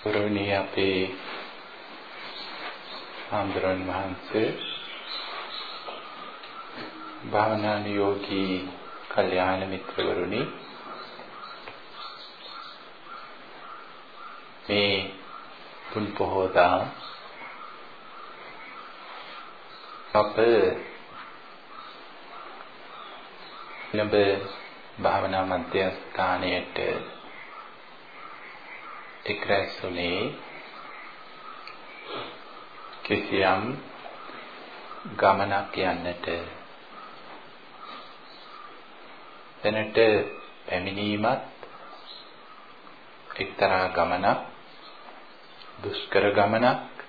ගෞරවනීය අපේ ආන්දරන් වහන්සේ භාවනානුයෝගී කල්යාණ මිත්‍රවරුනි මේ පුන් පොහෝදා අප ළඹ භාවනා මධ්‍යස්ථානයට එක් රැස්ුනේ කිසියම් ගමනක් යන්නට. දැනට පැමිණීමත් එක්තරා ගමනක් දුෂ්කර ගමනක්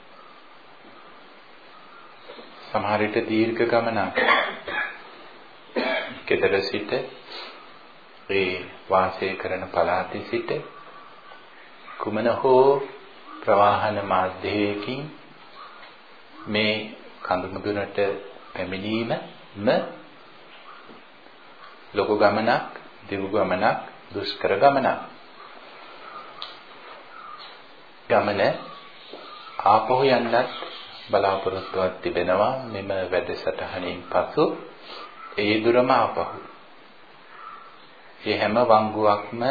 සමහර විට දීර්ඝ ගමනක්. ගෙදර සිට ඒ වාසය කරන පළාතේ සිට කුමන හෝ ප්‍රවාහන මාධ්‍යයකින් මේ කඳුමුදුනට පැමිණීමම ලොකු ගමනක්, දිගු ගමනක්, දුෂ්කර ගමනක්. ගමන ආපහු යන්නත් බලාපොරොත්තුවක් තිබෙනවා මෙම වැඩසටහනින් පසු ඒ දුරම ආපහු. මේ හැම වංගුවක්ම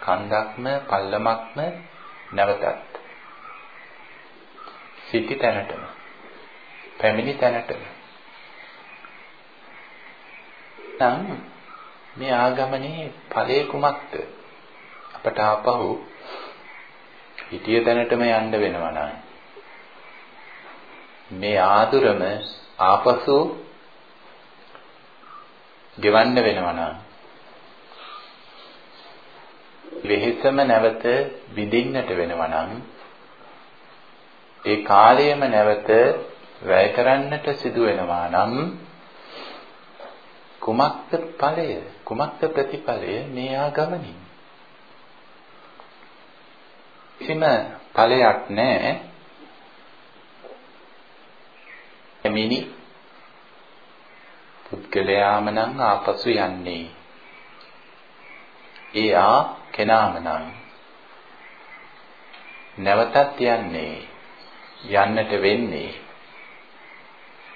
කන්දක්ම පල්ලමක්ම නැවතත් සිටි තැනටම පැමිණි තැනටම. නම් මේ ආගමනේ ඵලයේ කුමක්ද? අපට ආපහු හිතිය තැනටම යන්න වෙනවා නේද මේ ආදුරම ආපසු ගෙවන්න වෙනවා නේද වෙහෙසම නැවත විඳින්නට වෙනවා නම් ඒ කාලයම නැවත වැය කරන්නට සිදු වෙනවා නම් කුමක්ද ඵලය? කුමක්ද ප්‍රතිඵලය? මේ ආගමනින් කිසිම ඵලයක් නැහැ. එමිනි පුද්ගලයාම නම් ආපසු යන්නේ. ඒ ආ කෙනාම නම් නැවතත් යන්නේ යන්නට වෙන්නේ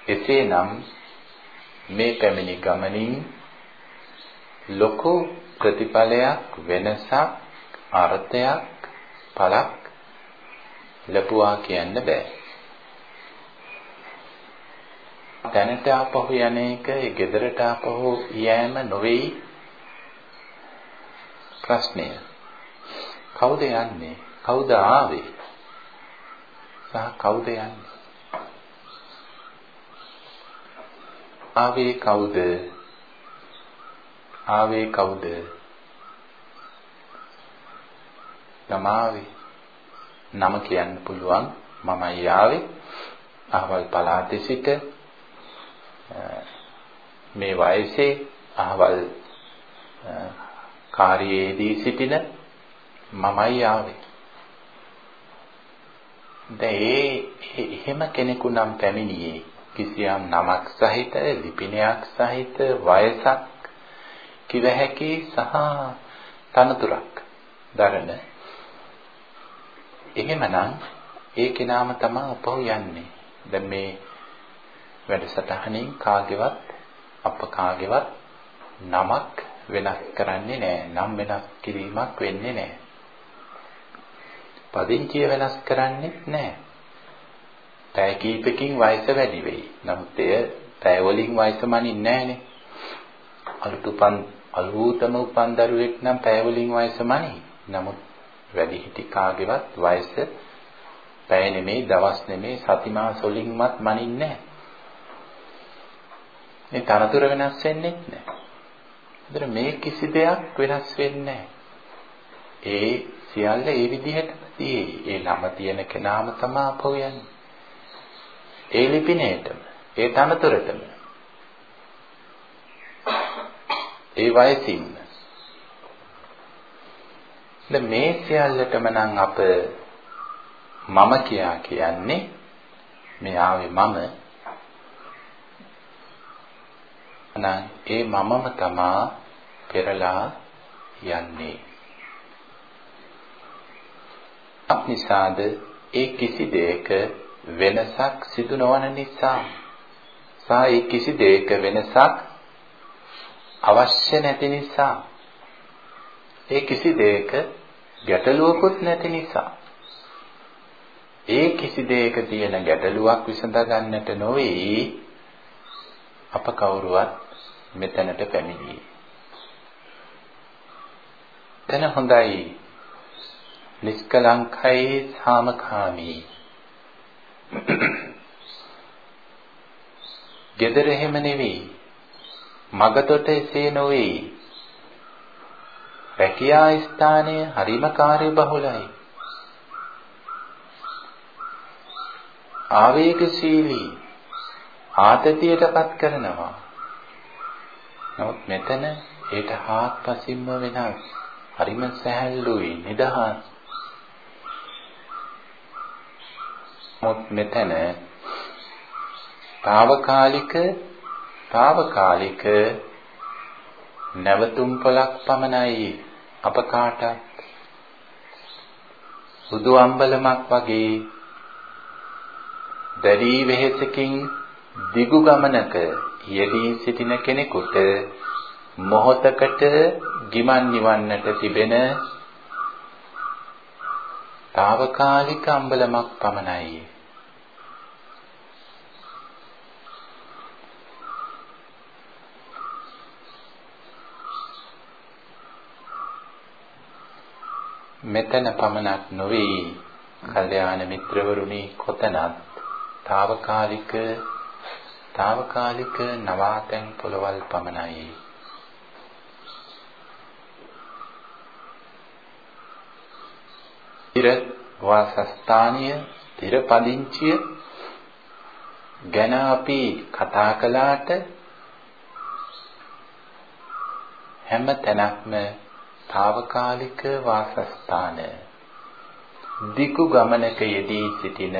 එසේනම් මේ පැමිණි ගමනින් ලොකු ප්‍රතිඵලයක් වෙනසක් අර්ථයක් පළක් ලැබුවා කියන්න බෑ. දැනට ආපහු යන එක ඒ ගෙදරට ආපහු යෑම නොවේයි ප්‍රශ්නය. කවුද යන්නේ? කවුද ආවේ? සහ කවුද යන්නේ? ආවේ කවුද? ආවේ කවුද? නමාවේ නම කියන්න පුළුවන් මමයි ආවේ අහවල් පළාතේ සිට මේ වයසේ අහවල් කාර්යයේදී සිටින මමයි ආවේ. දැන් ඒ එහෙම කෙනෙකු නම් පැමිණියේ කිසියම් නමක් සහිත ලිපිනයක් සහිත වයසක් කිව හැකි සහ තනතුරක් දරන එහෙමනම් ඒ කෙනාම තමයි අපව යන්නේ. දැන් මේ වැඩසටහනින් කාගේවත් අප කාගේවත් නමක් වෙනස් කරන්නේ නැහැ. නම් වෙනස් කිරීමක් වෙන්නේ නැහැ. පදිංචිය වෙනස් කරන්නේ නැහැ. පැය කීපකින් වයස වැඩි වෙයි. නමුත් එය පැය වලින් වයස මනින්නේ නැහනේ. අලුත් උපන් අලුතම උපන් දරුවෙක් නම් පැය වලින් වයස මනි. නමුත් වැඩි හිටි කාගේවත් වයස පැය නෙමෙයි දවස් නෙමෙයි සති මාස වලින්වත් මනින්නේ නැහැ. මේ තනතුර වෙනස් වෙන්නේ නැහැ. ඒතර මේ කිසි දෙයක් වෙනස් වෙන්නේ ඒ සියල්ල ඒ විදිහටම තියෙයි. ඒ නම තියෙන කෙනාම තමයි අපෝ යන්නේ. ඒ ලිපිනේටම, ඒ තනතුරටම. ඒ වයසින්ම. දැන් මේ සියල්ලටම නම් අප මම කියා කියන්නේ මේ ආවේ මම නම් ඒ මමම තමා පෙරලා යන්නේ. අපනිසාද ඒ කිසි දෙයක වෙනසක් සිදු නොවන නිසා. සහ ඒ කිසි දෙයක වෙනසක් අවශ්‍ය නැති නිසා. ඒ කිසි දෙයක ගැටලුවකුත් නැති නිසා. ඒ කිසි දෙයක තියෙන ගැටලුවක් විසඳ ගන්නට නොවේ අප කවුරුවත් මෙතනට පැමිණියේ. තන හොඳයි. නිෂ්කලංකයි සාමකාමී. gedara එහෙම නෙවෙයි. මගතොට එසේ නොවේ. රැකියා ස්ථානය හරිම කාර්ය බහුලයි ආවේගශීලී ආතතියටපත් කරනවා. නමුත් මෙතන ඒට හාත්පසින්ම වෙනස්. හරිම සැහැල්ලුයි නිදහස්. නමුත් මෙතන తాවකාලික తాවකාලික නැවතුම් පොලක් පමණයි අප කාටත්. සුදු අම්බලමක් වගේ දැඩි වෙහෙසකින් දිගු ගමනක යෙදී සිටින කෙනෙකුට මොහොතකට ගිමන් නිවන්නට තිබෙන తాවකාලික අම්බලමක් පමණයි. මෙතන පමණක් නොවේ. කල්යාණ මිත්‍රවරුනි කොතනත් తాවකාලික తాවකාලික නවාතැන් පොළවල් පමණයි. ඉර වාසස්ථානීය තිර පදිංචිය ගැන අපි කතා කළාට හැම තැනක්ම తాවකාලික වාසස්ථාන. දිගු ගමනක යෙදී සිටින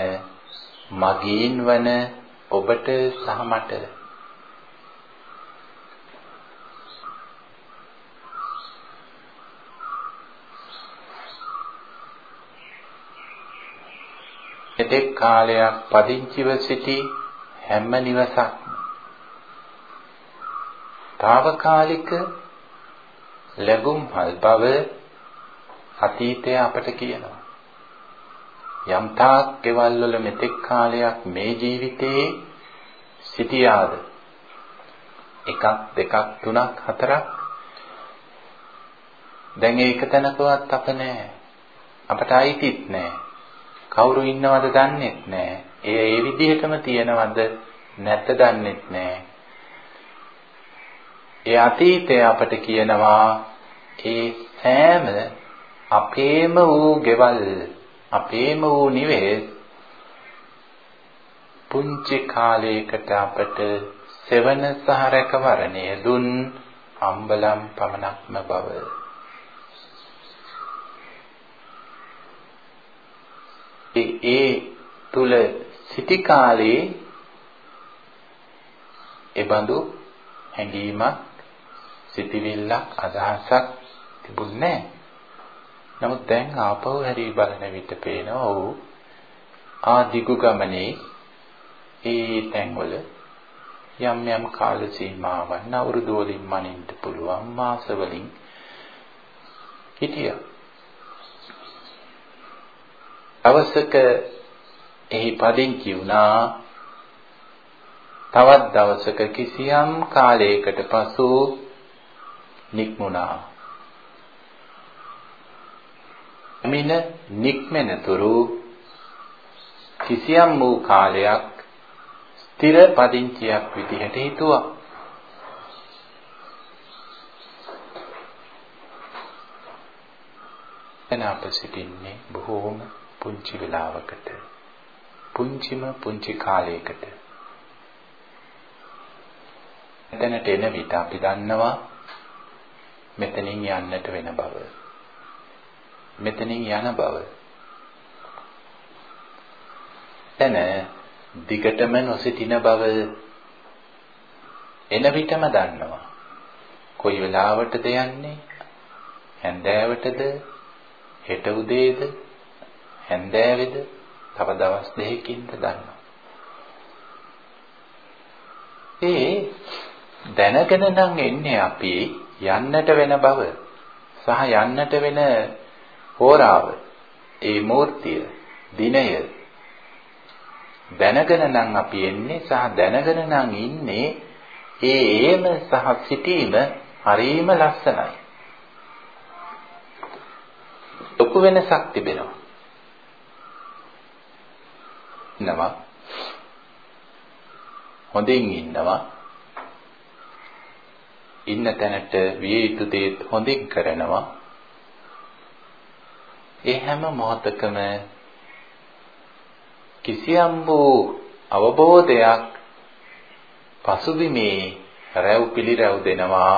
මගීන් වන ඔබට සහ මට එතෙක් කාලයක් පදිංචිව සිටි හැම නිවසක්ම తాවකාලික ලැබුම්හල් බව අතීතය අපට කියනවා. යම් තාක් කෙවල් වල මෙතෙක් කාලයක් මේ ජීවිතේ සිටියාද? එකක් දෙකක් තුනක් හතරක්? දැන් ඒක තැනකවත් අප නැහැ අපට අයිතිත් නැහැ කවුරු ඉන්නවද දන්නෙත් නැහැ ඒ ඒ විදිහටම තියෙනවද නැත්ද දන්නෙත් නැහැ ඒ අතීතය අපට කියනවා ඒ සෑම අපේම වූ ගෙවල් අපේම වූ නිවෙස් පුංචි කාලයකට අපට සෙවන සහ රැකවරණය දුන් අම්බලම් පමණක්ම බව. ඒ තුල සිටි කාලේ එබඳු හැඟීමක් සිතිවිල්ලක් අදහසක් තිබුණේ නමුත් දැන් ආපහු හැරී බලන විට පේනවා ඔව් ආ දිගු ගමනේ ඒ තැන්වල යම් යම් කාල සීමාවන් අවුරුදු වලින් මනින්න පුළුවන් මාස වලින් හිටියා. අවසක එහි පදිංචි වුණා තවත් දවසක කිසියම් කාලයකට පසු නික්මුණා. මින නික්මෙනතුරු කිසියම් වූ කාලයක් ස්ථිර පදිංචියක් විදිහට හිතුවා. එන අප සිටින්නේ බොහෝම පුංචි වෙලාවකට පුංචිම පුංචි කාලයකට එතනට එන විට අපි දන්නවා මෙතනින් යන්නට වෙන බව. මෙතනින් යන බව. එන දිගටම නොසිටින බව එන විටම දන්නවා. කොයි වෙලාවටද යන්නේ? හැන්දෑවටද? හෙට උදේද? හැන්දෑවේද තව දවස් දෙකකින්ද දන්නවා. ඒ දැනගෙන නම් එන්නේ අපි යන්නට වෙන බව සහ යන්නට වෙන හෝරාව ඒ මූර්තිය දිනය දැනගෙන නම් අපි එන්නේ සහ දැනගෙන නම් ඉන්නේ ඒ ඒම සහ සිටීම හරීම ලස්සනයි. ලොකු වෙනසක් තිබෙනවා. ඉන්නවා. හොඳින් ඉන්නවා. ඉන්න තැනට විය යුතු දේ හොඳින් කරනවා. ඒ හැම මොහොතකම කිසියම් වූ අවබෝධයක් පසුබිමේ රැව් පිළිරැව් දෙනවා.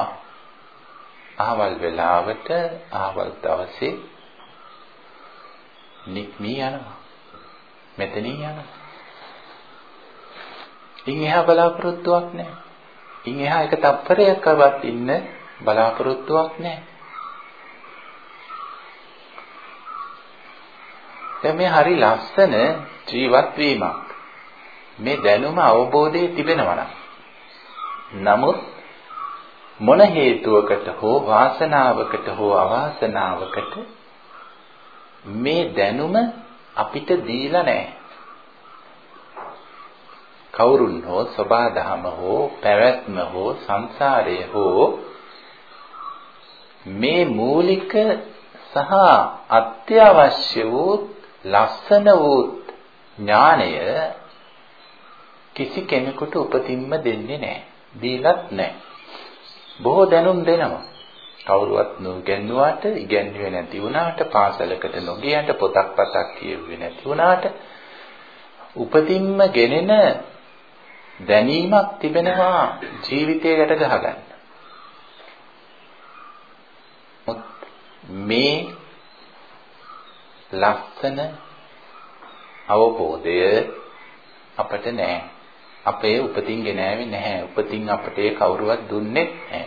අහවල් වෙලාවට අහවල් දවසේ නික්මී යනවා. මෙතනින් යනවා. ඉන් එහා බලාපොරොත්තුවක් නැහැ. ඉන් එහා එක තප්පරයක්වත් ඉන්න බලාපොරොත්තුවක් නැහැ. දැන් මේ හරි ලස්සන ජීවත් වීමක් මේ දැනුම අවබෝධයේ තිබෙනවා නමුත් මොන හේතුවකට හෝ වාසනාවකට හෝ අවාසනාවකට මේ දැනුම අපිට දීලා නැහැ. කවුරුන් හෝ සබාධම හෝ පැවැත්ම හෝ සංසාරය හෝ මේ මූලික සහ අත්‍යවශ්‍ය වූ ලස්සන වූ ඥාණය කිසි කෙනෙකුට උපතින්ම දෙන්නේ නැහැ. දීලත් නැහැ. බොහෝ දැනුම් දෙනවා. කවුරුවත් නොගැන්නුවාට, ඉගැන්වුවේ නැති වුණාට, පාසලකට නොගියන්ට, පොතක් පතක් කියුවේ නැති වුණාට, උපතින්ම ගෙනෙන දැනීමක් තිබෙනවා ජීවිතයට ගහගන්න. මේ ලස්සන අවබෝධය අපට නැහැ. අපේ උපතින් ගෙනාවේ නැහැ. උපතින් අපට ඒ කවුරුවත් දුන්නේ නැහැ.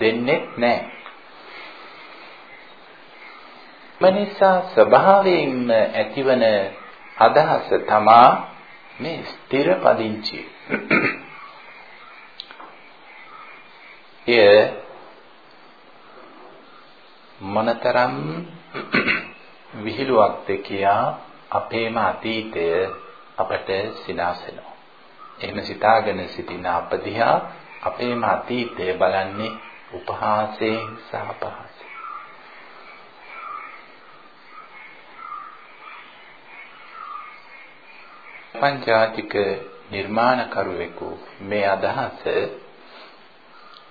දෙන්නේ නැහැ. මනසා ස්වභාවයෙන්ම ඇතිවන අදහස තමා මේ ස්ථිර පදිංචිය. එය මොනතරම් විහිළුවක්ද කියා අපේම අතීතය අපට සිනාසෙනවා. එහෙම සිතාගෙන සිටින අපදිහා අපේම අතීතය බලන්නේ උපහාසයෙන් සහ අපහාසයෙන්. පංචාතික නිර්මාණකරුවෙකු මේ අදහස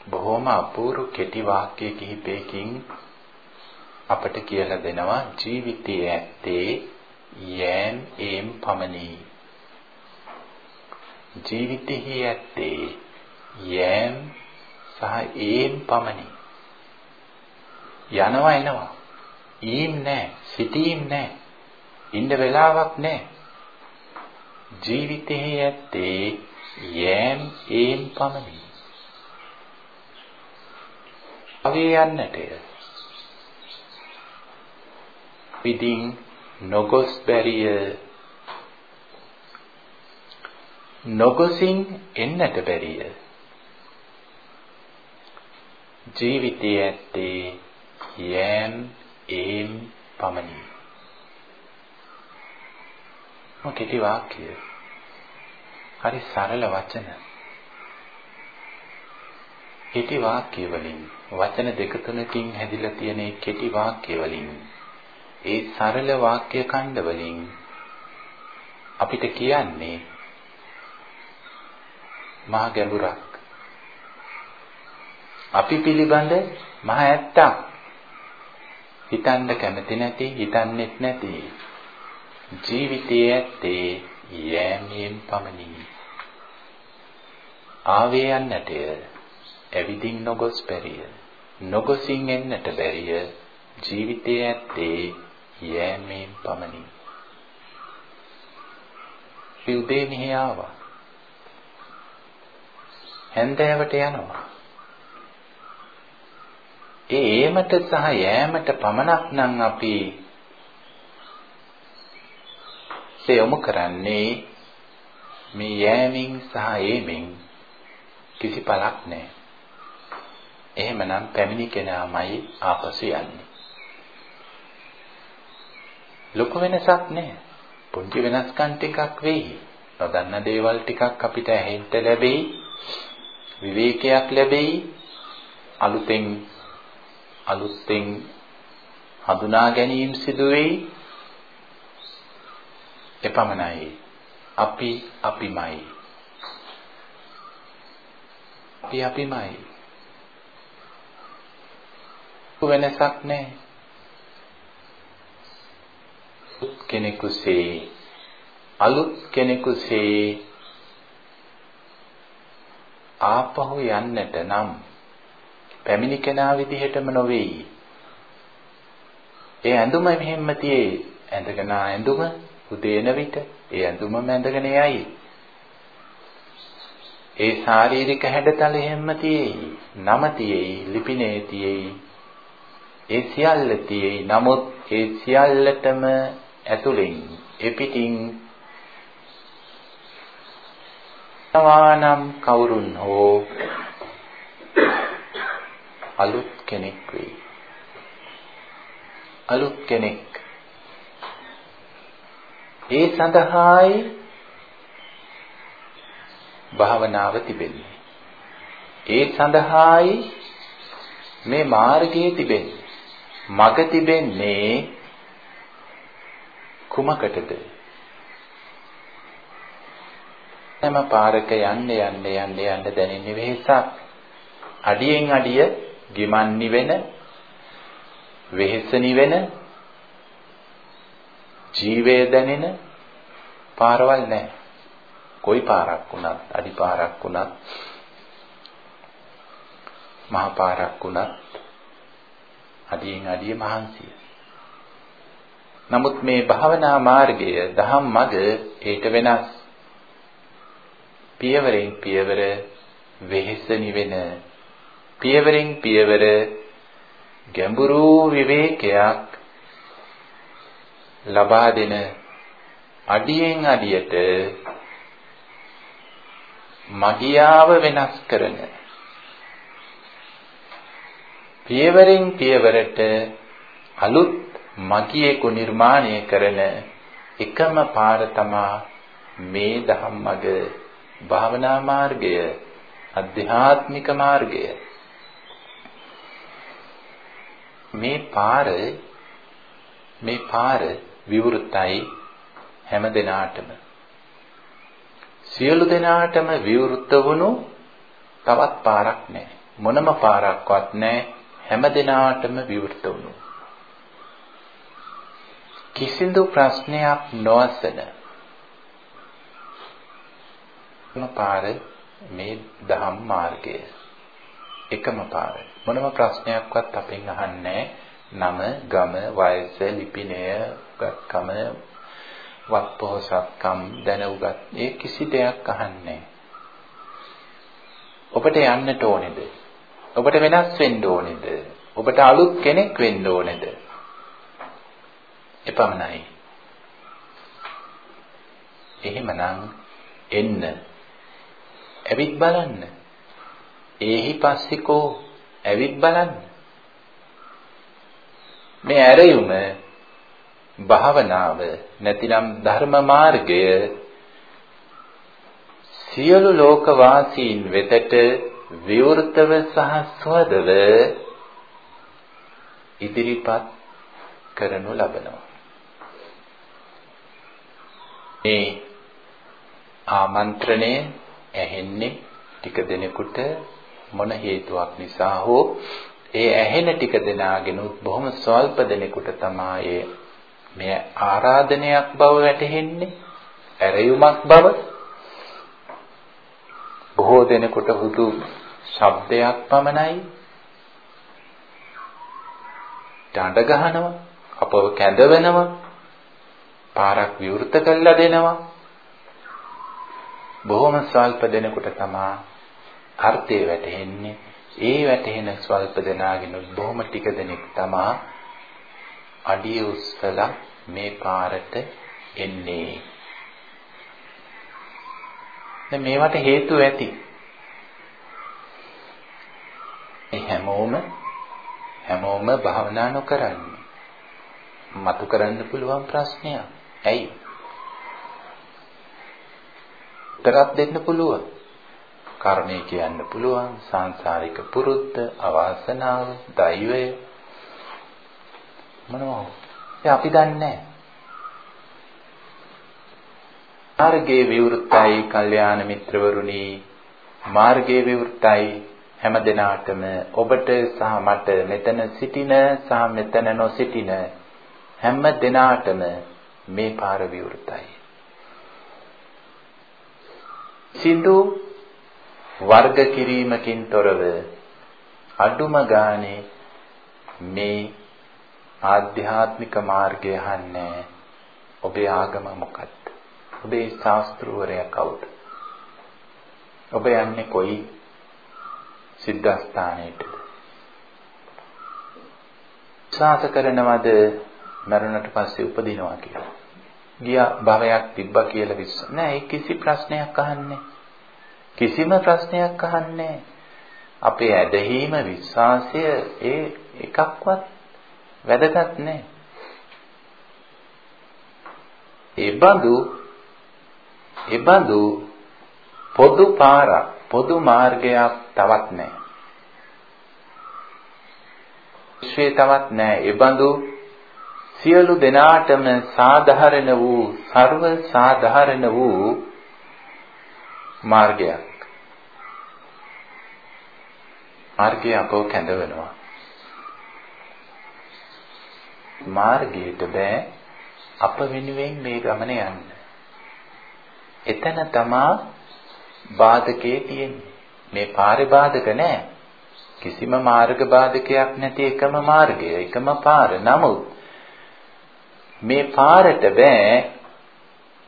බොහොම අපූර්ව කෙටි වාක්‍ය කිහිපයකින් අපට කියලා දෙනවා ජීවිතයේ ඇත්තේ යෑම් ඒම් පමණි ජීවිතෙහි ඇත්තේ යෑම් සහ ඒම් පමණි. යනවා එනවා. ඊම් නැහැ, සිටීම් නැහැ. ඉන්න වෙලාවක් නැහැ. ජීවිතෙහි ඇත්තේ යෑම් ඒම් පමණි. අවේ යන්නටය. විදින් නොගොස් බැරිය නොගොසින් එන්නට බැරිය. ජීවිතයේ ඇත්තේ යෑම් ඒම් පමණි. මොකෙටි වාක්‍ය. හරි සරල වචන. කෙටි වාක්‍ය වලින් වචන දෙක තුනකින් හැදිලා තියෙන කෙටි වාක්‍ය වලින් ඒ සරල වාක්‍ය ඛණ්ඩ වලින් අපිට කියන්නේ මහා ගැඹුරක්. අපි පිළිබඳ මහ ඇත්තක්. හිතන්න කැමති නැති, හිතන්නෙත් නැති. ජීවිතයේ ඇත්තේ යෑමෙන් පමණි. ආවේ යන්නටය. ඇවිදින් නොගොස් බැරිය. නොගොසින් එන්නට බැරිය. ජීවිතයේ ඇත්තේ යෑමෙන් පමණි. උදේ මෙහි ආවා. හැන්දෑවට යනවා. ඒ ඒමට සහ යෑමට පමණක් නම් අපි යොමු කරන්නේ මේ යෑමෙන් සහ ඒමෙන් කිසි පළක් නැහැ. එහෙමනම් පැමිණි කෙනාමයි ආපසු යන්නේ. ලොකු වෙනසක් නැහැ. පුංචි වෙනස්කම් ටිකක් වෙයි. නොදන්න දේවල් ටිකක් අපිට ඇහෙන්න ලැබෙයි. විවේකයක් ලැබෙයි. අලුතෙන් අලුතෙන් හඳුනා ගැනීම සිදු වෙයි. එපමණයි. අපි අපිමයි. අපි අපිමයි. වෙනසක් නැහැ. කෙනෙකුසේ අලුත් කෙනෙකුසේ ආපහු යන්නට නම් පැමිණි කෙනා විදිහටම නොවේයි. ඒ ඇඳුම මෙහෙම්ම තියේ ඇඳගෙන ඇඳුම උදේන විට ඒ ඇඳුමම ඇඳගෙන යයි. ඒ ශාරීරික හැඩතල හැම්ම තියෙයි. නම තියෙයි, ලිපිනේ තියෙයි. ඒ සියල්ල තියෙයි. නමුත් ඒ සියල්ලටම ඇතුලෙන් එපිටින් තවානම් කවුරුන් හෝ අලුත් කෙනෙක් වෙයි. අලුත් කෙනෙක්. ඒ සඳහායි භාවනාව තිබෙන්නේ. ඒ සඳහායි මේ මාර්ගයේ තිබෙන්නේ. මග තිබෙන්නේ කුමකටද? හැම පාරක යන්න යන්න යන්න යන්න දැනෙන්නේ වෙහසක්. අඩියෙන් අඩිය ගිමන් නිවෙන වෙහෙස නිවෙන ජීවය දැනෙන පාරවල් නැහැ. කොයි පාරක් වුණත් අඩි පාරක් වුණත් මහා පාරක් වුණත් අඩියෙන් අඩිය මහන්සිය. නමුත් මේ භාවනා මාර්ගය දහම් මඟ ඒට වෙනස්. පියවරෙන් පියවර වෙහෙස නිවෙන පියවරෙන් පියවර ගැඹුරු විවේකයක් ලබා දෙන අඩියෙන් අඩියට මගියාව වෙනස් කරන පියවරෙන් පියවරට අලුත් මගියෙකු නිර්මාණය කරන එකම පාර තමා මේ ධම්මග භාවනා මාර්ගය අධ්‍යාත්මික මාර්ගය මේ පාර මේ පාර විවෘතයි හැම දිනාටම සියලු දෙනාටම විවෘත වුණු තවත් පාරක් නැහැ. මොනම පාරක්වත් නැහැ. හැම දිනාටම විවෘත වුණු. කිසිදු ප්‍රශ්නයක් නොඅසන මොන පාර මේ දහම් මාර්ගය. එකම පාර. මොනම ප්‍රශ්නයක්වත් අපෙන් අහන්නේ නම, ගම, වයස, ලිපිනය, ගත්කම වත්පොහසත්කම් දැන උගත් ඒ කිසි දෙයක් අහන්නේ ඔබට යන්නට ඕනේද? ඔබට වෙනස් වෙන්න ඕනේද? ඔබට අලුත් කෙනෙක් වෙන්න ඕනේද? එපමණයි. එහෙමනම් එන්න. ඇවිත් බලන්න. ඒහි පස්සිකෝ ඇවිත් බලන්න. මේ ඇරයුම භාවනාව නැතිනම් ධර්ම මාර්ගය සියලු ලෝක වාසීන් වෙතට විවෘතව සහ ස්වදව ඉදිරිපත් කරනු ලබනවා. මේ ආමන්ත්‍රණය ඇහෙන්නේ ටික දෙනෙකුට මොන හේතුවක් නිසා හෝ ඒ ඇහෙන ටික දෙනාගෙන බොහොම ස්වල්ප දෙනෙකුට තමයි මෙය ආරාධනයක් බව වැටහෙන්නේ ඇරයුමක් බව. බොහෝ දෙනෙකුට හුදු ශබ්දයක් පමණයි. දඬ ගහනවා අපව කැඳවනවා. පාරක් විවෘත කළා දෙනවා බොහොම ස්වල්ප දෙනෙකුට තමා අර්ථය වැටහෙන්නේ ඒ වැටහෙන ස්වල්ප දෙනාගෙන බොහොම ටික දෙනෙක් තමා අඩිය උස්සලා මේ පාරට එන්නේ දැන් මේවට හේතු ඇති. ඒ හැමෝම හැමෝම භාවනා නොකරන්නේ. මතු කරන්න පුළුවන් ප්‍රශ්නයක්. ඇයි? උත්තරක් දෙන්න පුළුවන්. කර්මය කියන්න පුළුවන් සංසාරික පුරුද්ද අවාසනාව දෛවය මොනවා ඒ අපි දන්නේ මාර්ගයේ විවෘතයි කල්යාණ මිත්‍රවරුනි මාර්ගයේ විවෘතයි හැම දිනාටම ඔබට සහ මට මෙතන සිටින සහ මෙතන නොසිටින හැම දිනාටම මේ පාර විවෘතයි සිඳු වර්ග කිරීමකින් තොරව අඩුම ගානේ මේ ආධ්‍යාත්මික මාර්ගය අහන්නේ ඔබේ ආගම මොකක්ද? ඔබේ ශාස්ත්‍රවරයා කවුද? ඔබ යන්නේ කොයි සිද්ධාස්ථානයටද? ශාස කරනවද මරුණට පස්සේ උපදිනවා කියලා? ගිය භවයක් තිබ්බා කියලා විශ්ස. නෑ ඒ කිසි ප්‍රශ්නයක් අහන්නේ. කිසිම ප්‍රශ්නයක් අහන්නේ අපේ ඇදහිීම විශ්වාසය ඒ එකක්වත් වැදගත් නැහැ. ඒ බඳු ඒ බඳු පොදු පාරක් පොදු මාර්ගයක් තවත් නැහැ. විශ්වයේ තවත් නැහැ. ඒ බඳු සියලු දෙනාටම සාධාරණ වූ ਸਰව සාධාරණ වූ මාර්ගයක්. මාර්ගය අපව කැඳවනවා. මාර්ගයට බෑ අප වෙනුවෙන් මේ ගමන යන්න. එතන තමා බාධකේ තියෙන්නේ. මේ පාරේ බාධක නෑ. කිසිම මාර්ග බාධකයක් නැති එකම මාර්ගය, එකම පාර. නමුත් මේ පාරට බෑ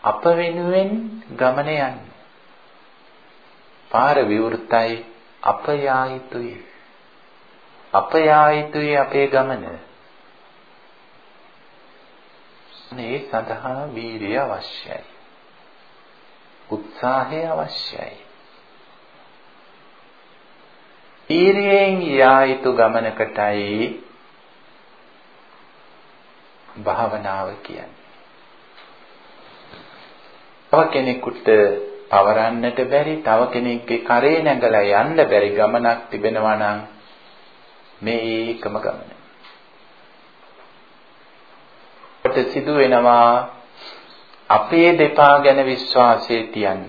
අප වෙනුවෙන් ගමන යන්න. පාර විවෘතයි අප යා යුතුයි. අප යා යුතුයි අපේ ගමන. මේ සඳහා වීරිය අවශ්‍යයි. උත්සාහය අවශ්‍යයි. වීරියෙන් යා යුතු ගමනකටයි භාවනාව කියන්නේ. තව කෙනෙකුට පවරන්නට බැරි තව කෙනෙක්ගේ කරේ නැගලා යන්න බැරි ගමනක් තිබෙනවා නම් මේ ඒකම ගමන. අපට සිදු වෙනවා අපේ දෙපා ගැන විශ්වාසය තියන්න.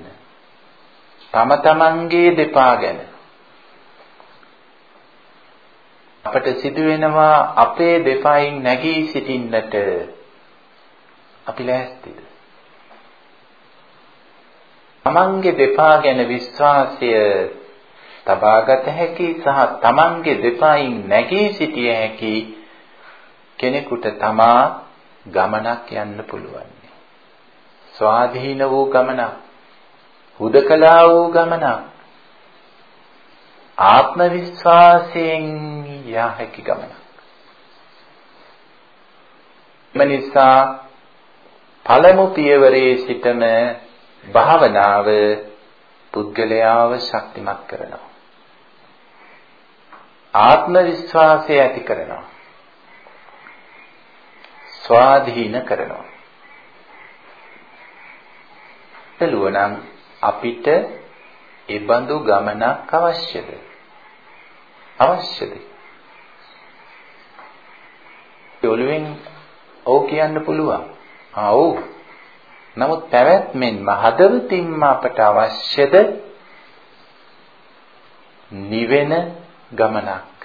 තම තමන්ගේ දෙපා ගැන අපට සිදු වෙනවා අපේ දෙපයින් නැගී සිටින්නට අපි ලෑස්තිද? තමන්ගේ දෙපා ගැන විශ්වාසය තබාගත හැකි සහ තමන්ගේ දෙපයින් නැගී සිටිය හැකි කෙනෙකුට තමා ගමනක් යන්න පුළුවන්. ස්වාධීන වූ ගමනක්. හුදකලා වූ ගමනක්. ආත්ම විශ්වාසයෙන් යා හැකි ගමනක්. මනිසා පළමු පියවරේ සිටම භාවනාව පුද්ගලයාව ශක්තිමත් කරනවා. ආත්ම විශ්වාසය ඇති කරනවා. ස්වාධීන කරනවා. තලුවනම් අපිට ඒ බඳු ගමනක් අවශ්‍යද? අවශ්‍යද? ඔළුවෙන් ඔව් කියන්න පුළුවන්. ආ ඔව් නමුත් පැවැත්මෙන්ම හදවතින්ම අපට අවශ්‍යද නිවෙන ගමනක්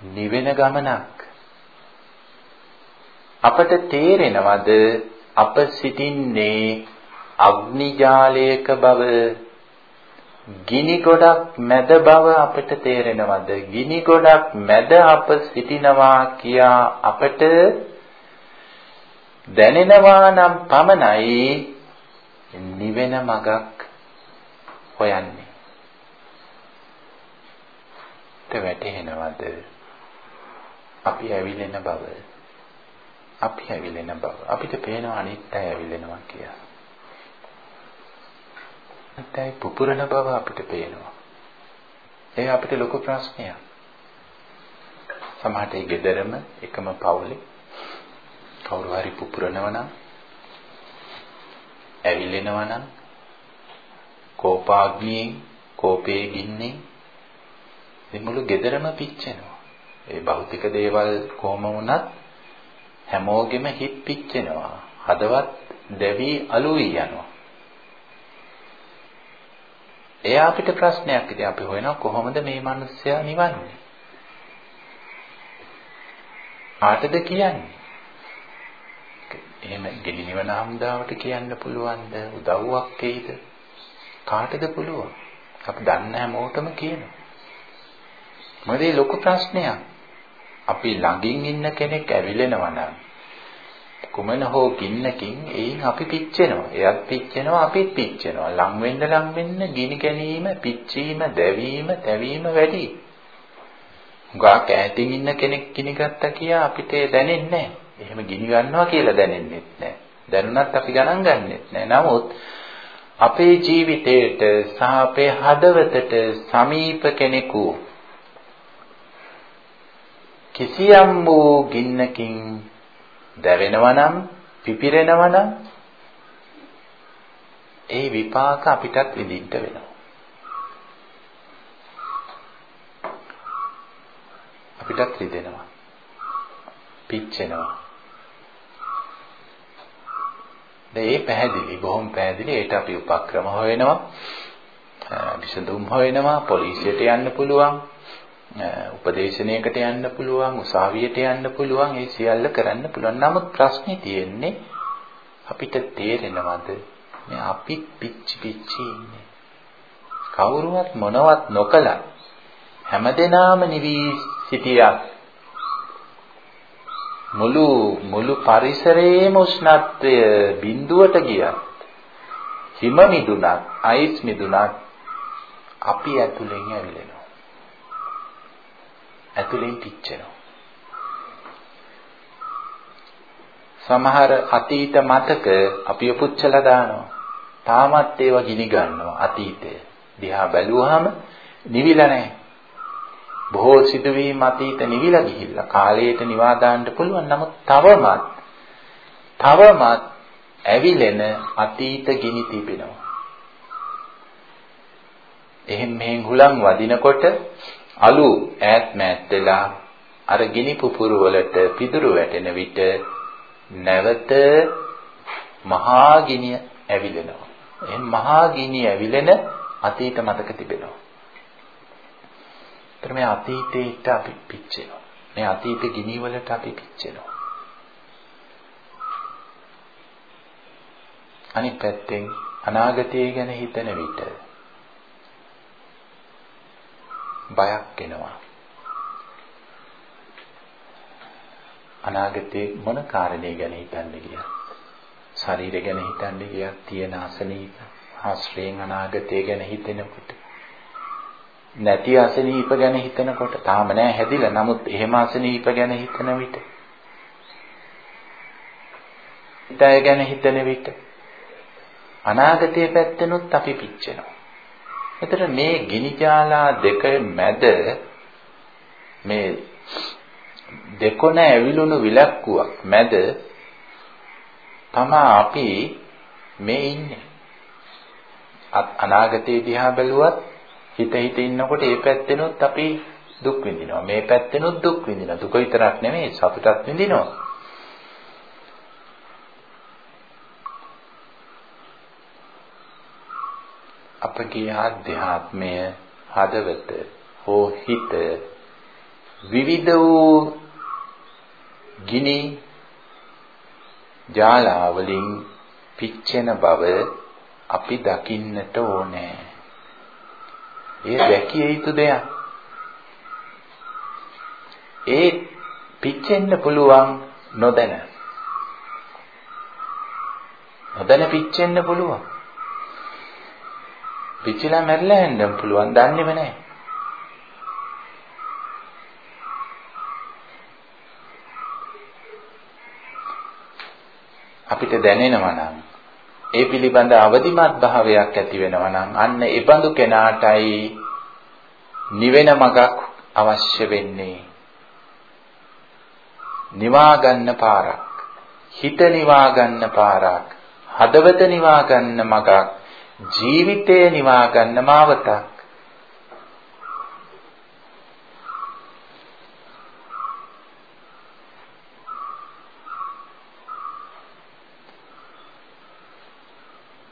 නිවෙන ගමනක් අපට තේරෙනවද අප සිටින්නේ අග්නි ජාලයක බව ගිනි ගොඩක් මැද බව අපට තේරෙනවද ගිනි ගොඩක් මැද අප සිටිනවා කියා අපට දැනෙනවා නම් පමණයි නිවෙන මගක් හොයන්නේ. te වැටෙනවද? අපි ඇවිලෙන බව. අපි ඇවිලෙන බව. අපිට පේනවා අනිත් අය ඇවිලෙනවා කියලා. නැත්නම් පුපුරන බව අපිට පේනවා. ඒ අපිට ලොකු ප්‍රශ්නයක්. සමහරට ඒ ගෙදරම එකම පවුලේ කවුරු හරි පුපුරනවා නම් ඇවිලෙනවා නම් කෝපාග්නියෙන් කෝපේ ගින්නේ මේ මුළු ගෙදරම පිච්චෙනවා. ඒ භෞතික දේවල් කොහම වුණත් හැමෝගෙම හිත් පිච්චෙනවා. හදවත් දැවි අලුයි යනවා. එයා අපිට ප්‍රශ්නයක් ඉතින් අපි හොයනවා කොහොමද මේ මිනිස්සයා නිවන්නේ? කාටද කියන්නේ? එහෙම ගෙලි නිවන හමුදාවට කියන්න පුළුවන්ද? උදව්වක් එයිද? කාටද පුළුවන්? අපි දන්න හැමෝටම කියනවා. මොකද ලොකු ප්‍රශ්නයක්. අපි ළඟින් ඉන්න කෙනෙක් ඇවිලෙනවා නම් කුමන හෝ ගින්නකින් එයින් අපි පිච්චෙනවා. එයත් පිච්චෙනවා අපිත් පිච්චෙනවා. ලං වෙන්න ලං වෙන්න ගිනි ගැනීම, පිච්චීම, දැවීම, තැවීම වැඩි. ගාක් ඈතින් ඉන්න කෙනෙක් ගිනි ගත්තා කියා අපිට දැනෙන්නේ නැහැ. එහෙම ගිනි ගන්නවා කියලා දැනෙන්නේ නැහැ. දැනුණත් අපි ගණන් ගන්නෙත් නැහැ. නමුත් අපේ ජීවිතයට සහ අපේ හදවතට සමීප කෙනෙකු කිසියම් වූ ගින්නකින් දැවෙනවා නම් පිපිරෙනවා නම් ඒ විපාක අපිටත් විඳින්න වෙනවා. අපිටත් රිදෙනවා. පිච්චෙනවා. ඒ පැහැදිලි බොහොම පැහැදිලි ඒට අපි උපක්‍රම හොයනවා. විසඳුම් හොයනවා පොලිසියට යන්න පුළුවන් උපදේශනයකට යන්න පුළුවන් උසාවියට යන්න පුළුවන් ඒ සියල්ල කරන්න පුළුවන්. නමුත් ප්‍රශ්නේ තියෙන්නේ අපිට තේරෙනවද? මේ අපි පිච්චි පිච්චි ඉන්නේ. කවුරුවත් මොනවත් නොකලා හැමදෙනාම නිවි සිටියක් මුළු මුළු පරිසරයේම උෂ්ණත්වය බිඳුවට ගියත් හිම මිදුණත් අයිස් මිදුණත් අපි ඇතුලෙන් ඇවිලෙනවා. ඇතුලෙන් පිච්චෙනවා. සමහර අතීත මතක අපි පුච්චලා දානවා. තාමත් ඒවා ගිනි ගන්නවා අතීතය. දිහා බැලුවාම නිවිලා නැහැ. බොහෝ සිදුවීම් අතීත නිවිලා ගිහිල්ලා කාලයට නිවා දාන්න පුළුවන්. නමුත් තවමත් තවමත් ඇවිලෙන අතීත ගිනි තිබෙනවා. එහෙන් මෙහෙන් හුලං වදිනකොට අලු ඈත් මෑත් වෙලා අර ගිනි පුපුරු වලට පිදුරු වැටෙන විට නැවත මහා ගිනිය ඇවිලෙනවා. එහෙන් මහා ගිනිය ඇවිලෙන අතීත මතක තිබෙනවා. ඒතර මේ අතීතේට අපි පිච්චෙනවා. මේ අතීත ගිනි වලට අපි පිච්චෙනවා. අනිත් පැත්තෙන් අනාගතය ගැන හිතන විට බයක් එනවා. අනාගතේ මොන කාරණේ ගැන හිතන්න ගියා? ශරීරය ගැන හිතන්න ගියා තියෙන අසනීප ආශ්‍රයෙන් අනාගතය ගැන හිතෙනකොට නැති අසනීප ගැන හිතනකොට තාම නෑ හැදිලා නමුත් එහෙම අසනීප ගැන හිතන විට හිතය ගැන හිතන විට අනාගතයේ පැත්තෙනුත් අපි පිච්චෙනවා එතන මේ ගිනිජාලා දෙක මැද මේ දෙකොන ඇවිලුණු විලක්කුවක් මැද තමා අපි මේ ඉන්නේ. අනාගතේ දිහා බැලුවත් හිත හිත ඉන්නකොට ඒ පැත්තෙනුත් අපි දුක් විඳිනවා. මේ පැත්තෙනුත් දුක් විඳිනවා. දුක විතරක් නෙමෙයි සතුටක් විඳිනවා. අපගේ ආධ්‍යාත්මය හදවත හෝ හිත විවිධ වූ ගිනි ජාලාවලින් පිච්චෙන බව අපි දකින්නට ඕනේ. ඒ දැකිය යුතු දෙයක්. ඒ පිච්චෙන්න පුළුවන් නොදැන. නොදැන පිච්චෙන්න පුළුවන්. පිච්චිලා මැරිලා යන්න පුළුවන් දන්නේම නැහැ. අපිට දැනෙනවා නම් ඒ පිළිබඳ අවදිමත් භාවයක් ඇති වෙනවා නම් අන්න ඒ බඳු කෙනාටයි නිවෙන මගක් අවශ්‍ය වෙන්නේ. නිවා ගන්න පාරක්. හිත නිවා ගන්න පාරක්. හදවත නිවා ගන්න මගක්. ජීවිතය නිවා ගන්න මාවතක්.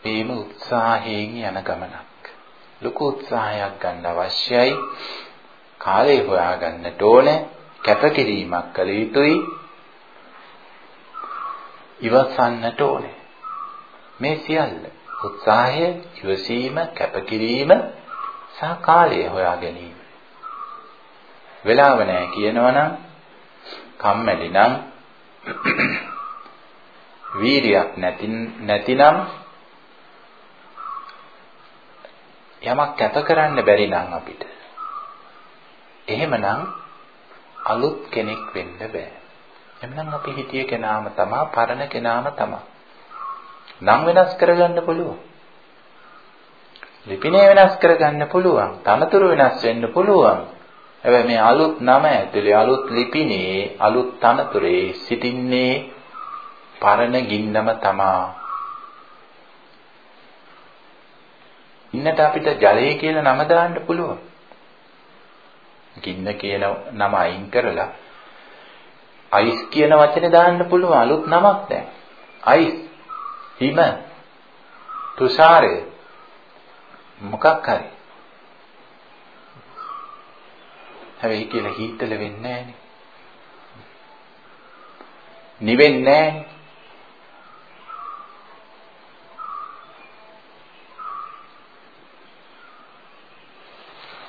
මේම උත්සාහයෙන් යන ගමනක්. ලොකු උත්සාහයක් ගන්න අවශ්‍යයි. කාලය හොයාගන්නට ඕනේ. කැපකිරීමක් කළ යුතුයි. ඉවසන්නට ඕනේ. මේ සියල්ල උත්සාහය, ඉවසීම, කැපකිරීම සහ කාලය හොයා ගැනීම. වෙලාව නැහැ කියනවනම් කම්මැලි නම් වීරියක් නැති නැතිනම් යමක් කැප කරන්න බැරි නම් අපිට එහෙමනම් අලුත් කෙනෙක් වෙන්න බෑ. එhmenan අපි හිතිය කෙනාම තමා පරණ කෙනාම තමා. නම් වෙනස් කරගන්න පුළුවන්. ලිපිනේ වෙනස් කරගන්න පුළුවන්. තනතුරු වෙනස් වෙන්න පුළුවන්. හැබැයි මේ අලුත් නම ඇතුලේ අලුත් ලිපිනේ අලුත් තනතුරේ සිටින්නේ පරණ ගින්නම තමා. ඉන්නට අපිට ජලය කියලා නම දාන්න පුළුවන්. ගින්න කියන නම අයින් කරලා අයිස් කියන වචනේ දාන්න පුළුවන් අලුත් නමක් දැන්. අයිස්, හිම, තුෂාරය මොකක් හරි. හැබැයි කියලා හීතල වෙන්නේ නැහනේ. නිවෙන්නේ නැහනේ.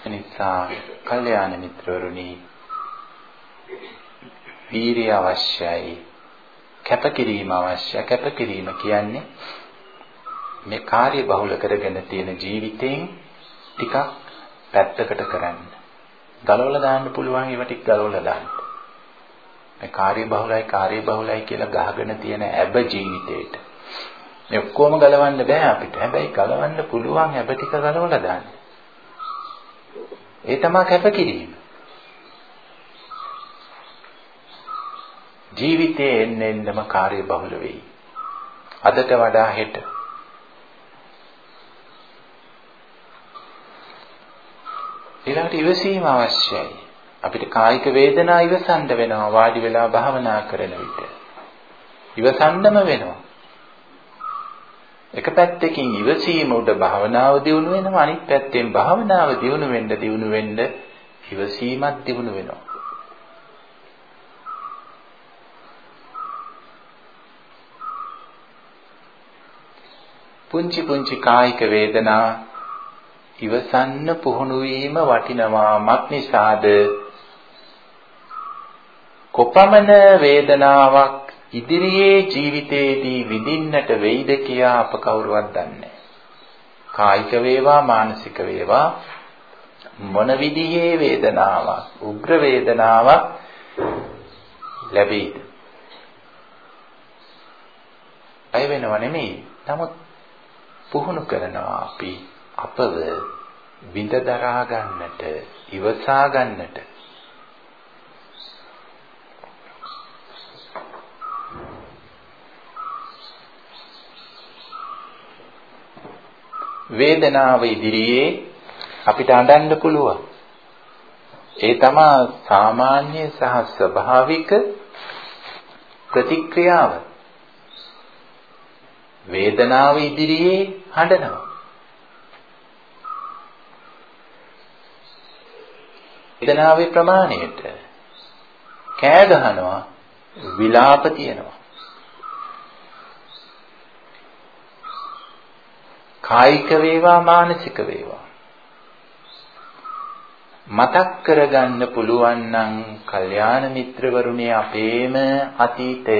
එනිසා කල්යාණ මිත්‍රවරුනි වීරිය අවශ්‍යයි කැපකිරීම අවශ්‍යයි කැපකිරීම කියන්නේ මේ කාර්ය බහුල කරගෙන තියෙන ජීවිතයෙන් ටිකක් පැත්තකට කරන්න. ගලවලා දාන්න පුළුවන් ඒවා ටික ගලවලා දාන්න. මේ කාර්ය බහුලයි කාර්ය බහුලයි කියලා ගහගෙන තියෙන ඇබ ජීවිතේට. මේ ඔක්කොම ගලවන්න බෑ අපිට. හැබැයි ගලවන්න පුළුවන් ඇබ ටික ගලවලා දාන්න. ඒ තමයි කැපකිරීම. ජීවිතයේ එන්න එන්නම කාර්ය බහුල වෙයි. අදට වඩා හෙට. ඊළඟට ඉවසීම අවශ්‍යයි. අපිට කායික වේදනා ඉවසන්න වෙනවා වාඩි වෙලා භාවනා කරන විට. ඉවසන්නම වෙනවා. එක පැත්තකින් ඉවසීම උඩ භාවනාව දියුණු වෙනවා අනිත් පැත්තෙන් භාවනාව දියුණු වෙන්න දියුණු වෙන්න ඉවසීමත් දියුණු වෙනවා පුංචි පුංචි කායික වේදනා ඉවසන්න පුහුණු වීම වටිනවාමත් නිසාද? කොපමණ වේදනාවක් ඉදිරියේ ජීවිතේදී විඳින්නට වෙයිද කියා අප කවුරුවත් දන්නේ කායික වේවා මානසික වේවා මොන විදිහේ වේදනාවක් උග්‍ර වේදනාවක් ලැබෙයිද? අය වෙනව නෙමෙයි. නමුත් පුහුණු කරනවා අපි අපව විඳ දරා ගන්නට ඉවසා ගන්නට වේදනාව ඉදිරියේ අපිට අඬන්න පුළුවන්. ඒ තමා සාමාන්‍ය සහ ස්වභාවික ප්‍රතික්‍රියාව. වේදනාව ඉදිරියේ හඬනවා. වේදනාවේ ප්‍රමාණයට කෑ ගහනවා විලාප තියෙනවා කායික වේවා මානසික වේවා මතක් කරගන්න පුළුවන් නම් කල්යාණ මිත්‍රවරුනි අපේම අතීතය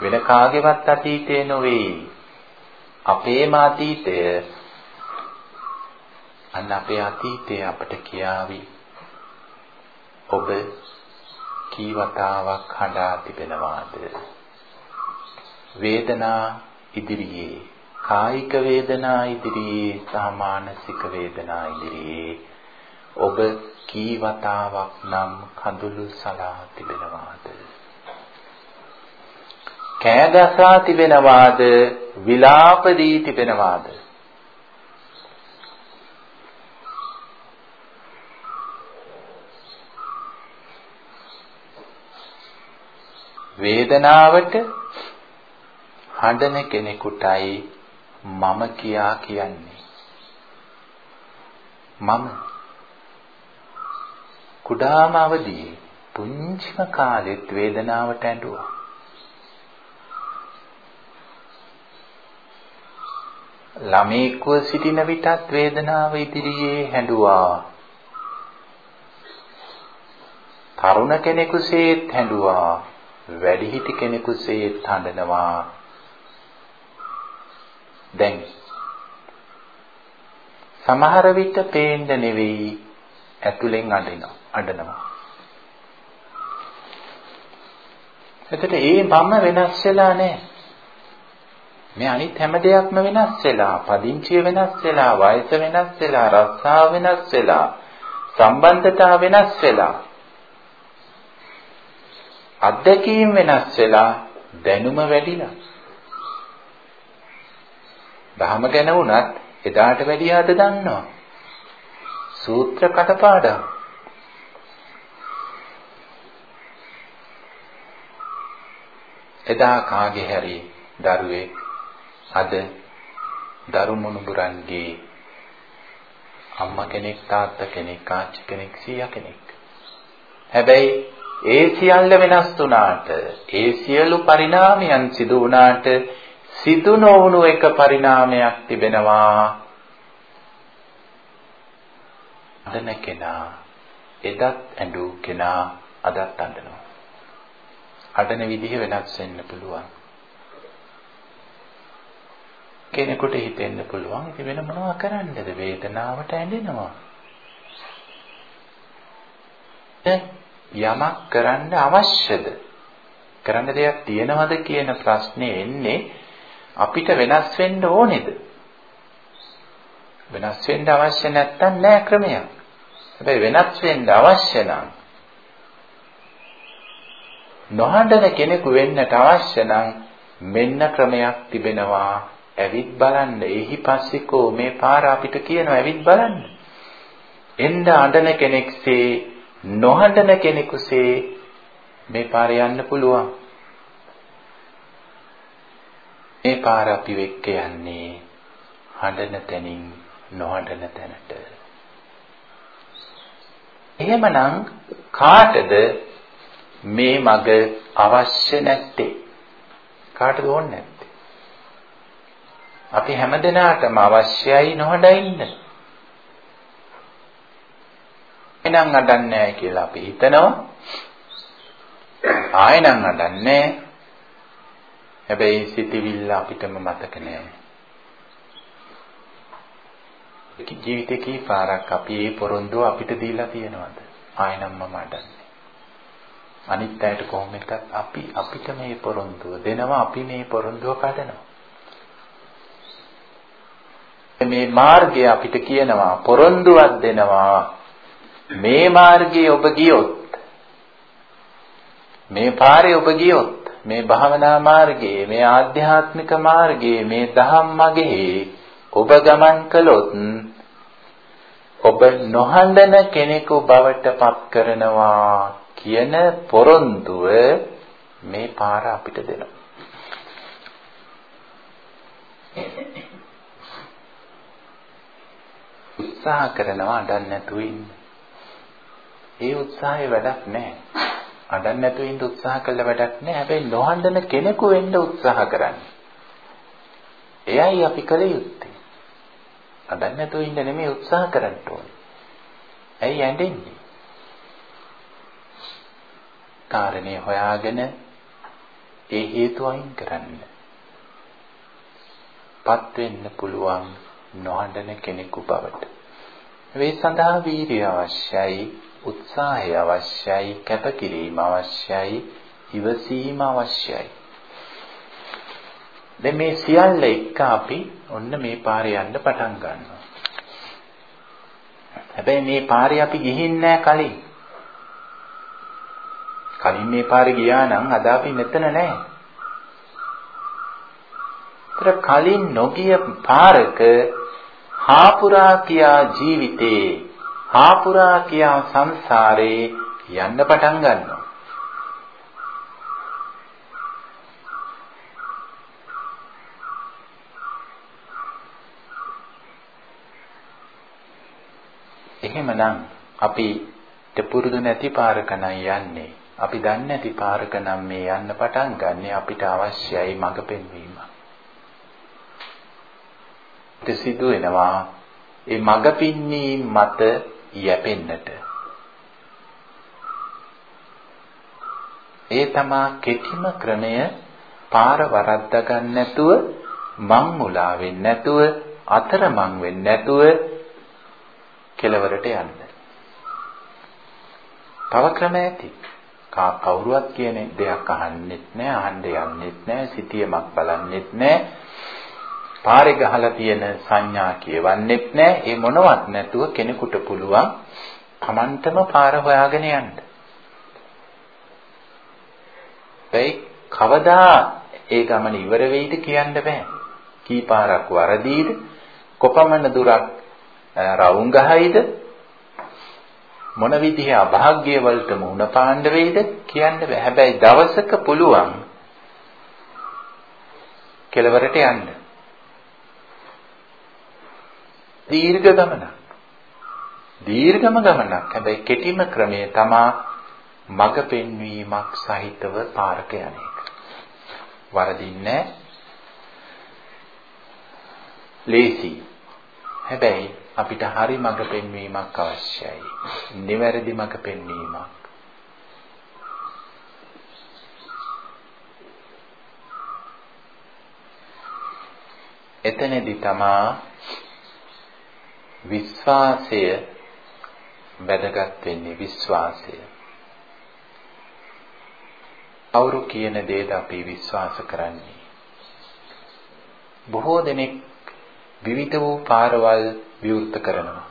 වෙන කාගේවත් අතීතය නොවේ. අපේම අතීතය අන්න අපේ අතීතය අපට කියාවි. ඔබ කී වතාවක් හඬා තිබෙනවාද? වේදනා ඉදිරියේ කායික වේදනා ඉදිරියේ සහ මානසික වේදනා ඉදිරියේ ඔබ කී වතාවක් නම් කඳුළු සලා තිබෙනවාද? කෑගසා තිබෙනවාද? විලාප දී තිබෙනවාද? වේදනාවට හඬන කෙනෙකුටයි මම කියා කියන්නේ. මම. කුඩාම අවදියේ පුංචිම කාලෙත් වේදනාවට ඇඬුවා. ළමෙක්ව සිටින විටත් වේදනාව ඉදිරියේ හැඬුවා. තරුණ කෙනෙකුසේත් හැඬුවා. වැඩිහිටි කෙනෙකුසේ හඬනවා. දැන් සමහර විට පේන්න නෙවෙයි ඇතුලෙන් අඬනවා අඬනවා. එතකොට ඒ මම වෙනස් වෙලා නැහැ. මේ අනිත් හැම දෙයක්ම වෙනස් වෙලා පදිංචිය වෙනස් වෙලා වයස වෙනස් වෙලා රස්සාව වෙනස් වෙලා සම්බන්ධතාව වෙනස් වෙලා අත්දැකීම් වෙනස් වෙලා දැනුම වැඩිලා. දහම ගැන වුණත් එදාට වැඩිය අද දන්නවා. සූත්‍ර කටපාඩම්. එදා කාගේ හැරි දරුවේ අද දරු මුණුබුරන්ගේ අම්මා කෙනෙක් තාත්තා කෙනෙක් ආච්චි කෙනෙක් සීයා කෙනෙක්. හැබැයි ඒ සියල්ල වෙනස් වුණාට ඒ සියලු පරිණාමයන් සිදු වුණාට සිදු නොවුණු එක පරිණාමයක් තිබෙනවා. අඬන කෙනා එදත් ඇඬු කෙනා අදත් අඬනවා. අඬන විදිහ වෙනස් වෙන්න පුළුවන්. කෙනෙකුට හිතෙන්න පුළුවන් ඉතින් වෙන මොනවා කරන්නද වේදනාවට ඇඬෙනවා යමක් කරන්න අවශ්‍යද? කරන්න දෙයක් තියෙනවද කියන ප්‍රශ්නේ එන්නේ අපිට වෙනස් වෙන්න ඕනේද? වෙනස් වෙන්න අවශ්‍ය නැත්තම් නෑ ක්‍රමයක්. හැබැයි වෙනස් වෙන්න අවශ්‍ය නම් නොහඬන කෙනෙකු වෙන්නට අවශ්‍ය නම් මෙන්න ක්‍රමයක් තිබෙනවා. ඇවිත් බලන්න. එහි පස්සේකෝ මේ පාර අපිට කියනවා ඇවිත් බලන්න. එන්න අඬන කෙනෙක්සේ නොහඬන කෙනෙකුසේ මේ පාරේ යන්න පුළුවන්. මේ පාර අපි වෙක්ක යන්නේ හඬන තැනින් නොහඬන තැනට. එහෙමනම් කාටද මේ මග අවශ්‍ය නැත්තේ? කාටද ඕනේ නැත්තේ? අපි හැමදෙනාටම අවශ්‍යයි නොහඬ ඉන්න. එහෙනම් අඩන්නේ නැහැ කියලා අපි හිතනවා. ආයෙනම් අඩන්නේ හැබැයි සිතවිල්ල අපිටම මතක නැහැ. ජීවිතේ කී පාරක් අපි මේ පොරොන්දුව අපිට දීලා තියෙනවද? ආයෙනම් මම අඩන්නේ. අනිත් අයට කොහොම එකක් අපි අපිට මේ පොරොන්දුව දෙනවා අපි මේ පොරොන්දුව කඩනවා. මේ මාර්ගය අපිට කියනවා පොරොන්දුවක් දෙනවා මේ මාර්ගයේ ඔබ ගියොත් මේ පාරේ ඔබ ගියොත් මේ භාවනා මාර්ගයේ මේ ආධ්‍යාත්මික මාර්ගයේ මේ දහම් මගේ ඔබ ගමන් කළොත් ඔබ නොහඬන කෙනෙකු බවට පත් කරනවා කියන පොරොන්දුව මේ පාර අපිට දෙනවා. උත්සාහ කරනවා අඬන්න නැතුව ඉන්න. ඒ උත්සාහය වැඩක් නැහැ. අඬන්න නැතුව ඉන්න උත්සාහ කළ වැඩක් නැහැ. හැබැයි නොහඬන කෙනෙකු වෙන්න උත්සාහ කරන්න. එයයි අපි කළ යුත්තේ. අඬන්න නැතුව ඉන්න නෙමෙයි උත්සාහ කරන්න ඕනේ. ඇයි ඇඬෙන්නේ? කාරණේ හොයාගෙන ඒ හේතු අයින් කරන්න. පත් වෙන්න පුළුවන් නොහඬන කෙනෙකු බවට. මේ සඳහා වීරිය අවශ්‍යයි උත්සාහය අවශ්‍යයි කැපකිරීම අවශ්‍යයි ඉවසීම අවශ්‍යයි දැන් මේ සියල්ල එක්ක අපි ඔන්න මේ පාරේ යන්න පටන් ගන්නවා. හැබැයි මේ පාරේ අපි ගිහින් නැහැ කලින්. කලින් මේ පාරේ ගියා නම් අද අපි මෙතන නැහැ. ඒතර කලින් නොගිය පාරක හාපුරා කියා ජීවිතේ හාපුරා කියා සංසාරේ යන්න පටන් ගන්නවා. එහෙමනම් අපි පුරුදු නැති පාරක යන්නේ. අපි දන්නේ නැති පාරක නම් මේ යන්න පටන් ගන්න අපිට අවශ්‍යයි මඟ පෙන්වීම. සිදු වෙනවා ඒ මඟ පින්නීම් මත යැපෙන්නට. ඒ තමා කෙටිම ක්‍රමය පාර වරද්දා ගන්න නැතුව මං මුලා වෙන්නේ නැතුව අතරමං වෙන්නේ නැතුව කෙලවරට යන්න. තව ක්‍රම ඇති. කවුරුවත් කියන දෙයක් අහන්නෙත් නැහැ, අහන්න යන්නෙත් නැහැ, සිටියමක් බලන්නෙත් නැහැ. පාරේ ගහලා තියෙන සංඥා කියවන්නෙත් නැහැ. ඒ මොනවත් නැතුව කෙනෙකුට පුළුවන් Tamanටම පාර හොයාගෙන යන්න. ඒ කවදා ඒ ගමන ඉවර වෙයිද කියන්න බෑ. කී පාරක් වරදීද? කොපමණ දුරක් රවුම් ගහයිද? මොන විදිහේ අභාග්‍ය වලට මුහුණ පාන්න වෙයිද කියන්න බෑ. හැබැයි දවසක පුළුවන් කෙලවරට යන්න. දීර්ඝ ගමනක්. දීර්ඝම ගමනක්. හැබැයි කෙටිම ක්‍රමය තමා මඟ පෙන්වීමක් සහිතව පාරක යන එක. වරදින්නේ ලේසි. හැබැයි අපිට හරි මඟ පෙන්වීමක් අවශ්‍යයි. නිවැරදි මඟ පෙන්වීමක්. එතනදී තමා විශ්වාසය වැදගත් වෙන්නේ විශ්වාසය. අවුරු කියන දේද අපි විශ්වාස කරන්නේ. බොහෝ දෙනෙක් විවිධ වූ පාරවල් විවෘත කරනවා.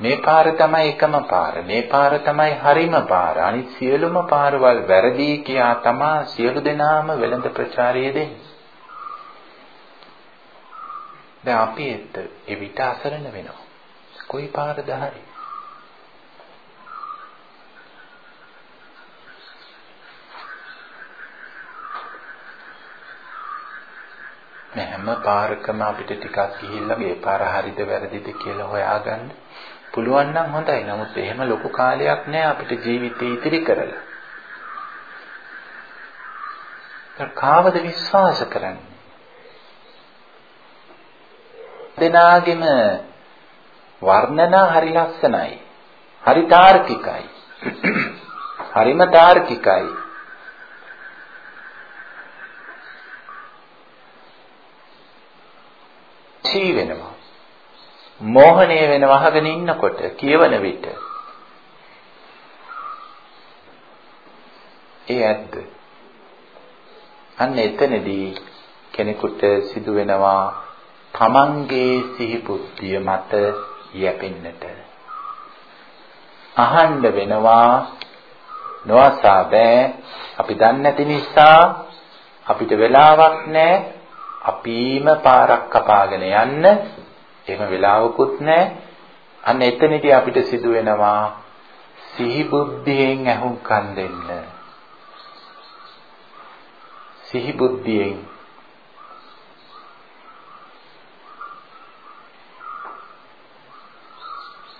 මේ පාර තමයි එකම පාර. මේ පාර තමයි හරිම පාර. අනිත් සියලුම පාරවල් වැරදි කියා තමා සියලු දෙනාම වෙළඳ ප්‍රචාරය දෙන්නේ. දැන් අපි එත් එවිට අසරණ වෙනවා. කොයි පාරද හරි? මේ හැම පාරකම අපිට ටිකක් ගිහිල්ලා මේ පාර හරිද වැරදිද කියලා හොයාගන්න පුළුවන් නම් හොඳයි. නමුත් එහෙම ලොකු කාලයක් නෑ අපිට ජීවිතේ ඉතිරි කරලා. කාවද විශ්වාස කරන්නේ? දෙනාගෙම වර්ණනා හරි ලස්සනයි. හරි තාර්කිකයි. හරිම තාර්කිකයි. සී වෙනවා. මෝහණය වෙනවා අහගෙන ඉන්නකොට කියවන විට. ඒ ඇත්ත. අන්න එතනදී කෙනෙකුට සිදු වෙනවා තමන්ගේ සිහි බුද්ධිය මත යැපෙන්නට අහන්න වෙනවා නොඅසා බෑ. අපි දන්නේ නැති නිසා අපිට වෙලාවක් නැහැ අපීම පාරක් කපාගෙන යන්න. එහෙම වෙලාවකුත් නැහැ අන්න එතනදී අපිට සිදු වෙනවා සිහි බුද්ධියෙන් අහුම්කම් දෙන්න. සිහි බුද්ධියෙන්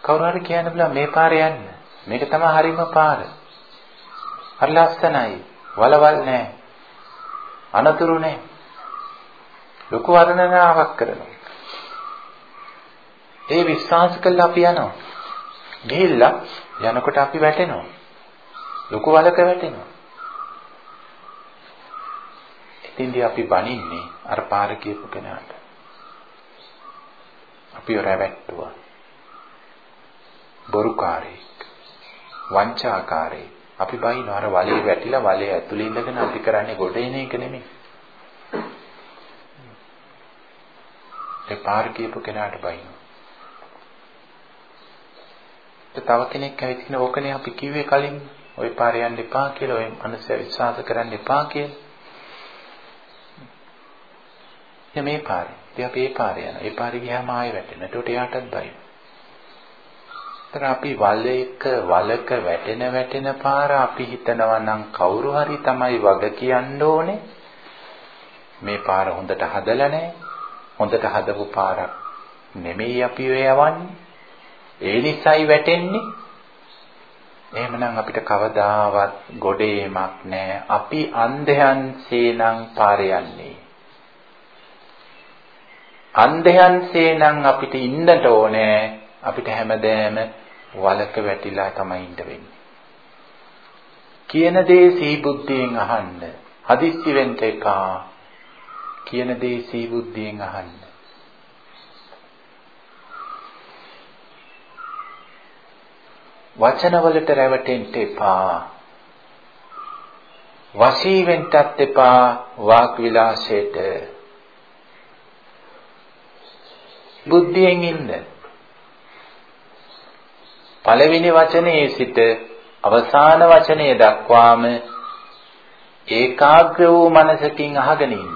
කවුරු හරි කියන්න බලා මේ පාරේ යන්න. මේක තමයි හරිම පාර. හරි ලස්සනයි. වලවල් නැහැ. අනතුරු නැහැ. ලොකු වර්ණනාවක් කරනවා. ඒ විශ්වාස කළා අපි යනවා. ගිහිල්ලා යනකොට අපි වැටෙනවා. ලොකු වලක වැටෙනවා. ඉතින්දී අපි බනින්නේ අර පාර කියපු කෙනාට. අපි රැවැට්ටුවා. බොරුකාරයෙක් වංචාකාරයෙක් අපි බයින අර වලේ වැටිලා වලේ ඇතුලේ ඉඳගෙන අපි කරන්නේ ගොඩ එන එක නෙමෙයි. ඒ පාර කියපු කෙනාට බයින. තව කෙනෙක් ඇවිත් කියන ඕකනේ අපි කිව්වේ කලින් ওই පාරේ යන්න එපා කියලා ඔය මනස විශ්වාස කරන්න එපා කියලා. එයා මේ පාරේ. ඉතින් අපි ඒ පාරේ යනවා. ඒ පාරේ ගියාම ආයෙ වැටෙනවා. ඒකට එයාටත් බයි. ඒතර අපි වලයක වලක වැටෙන වැටෙන පාර අපි හිතනවා නම් කවුරු හරි තමයි වග කියන්න ඕනේ. මේ පාර හොඳට හදලා නැහැ. හොඳට හදපු පාරක් නෙමෙයි අපි ඔය යවන්නේ. ඒ නිසායි වැටෙන්නේ. එහෙමනම් අපිට කවදාවත් ගොඩේමක් නැහැ. අපි අන්ධයන් සේනම් පාර යන්නේ. අන්ධයන්සේ නම් අපිට ඉන්නට ඕනේ අපිට හැමදෑම වලක වැටිලා තමයි ඉන්න වෙන්නේ. කියන දේ සීබුද්ධියෙන් අහන්න. හදිස්සි වෙන්න එපා. කියන දේ සීබුද්ධියෙන් අහන්න. වචනවලට රැවටෙන්න එපා. වශී වෙන්නත් එපා වාක් විලාසයට. බුද්ධියෙන් ඉන්න. පළවෙනි වචනේ සිට අවසාන වචනය දක්වාම ඒකාග්‍ර වූ මනසකින් අහගෙන ඉන්න.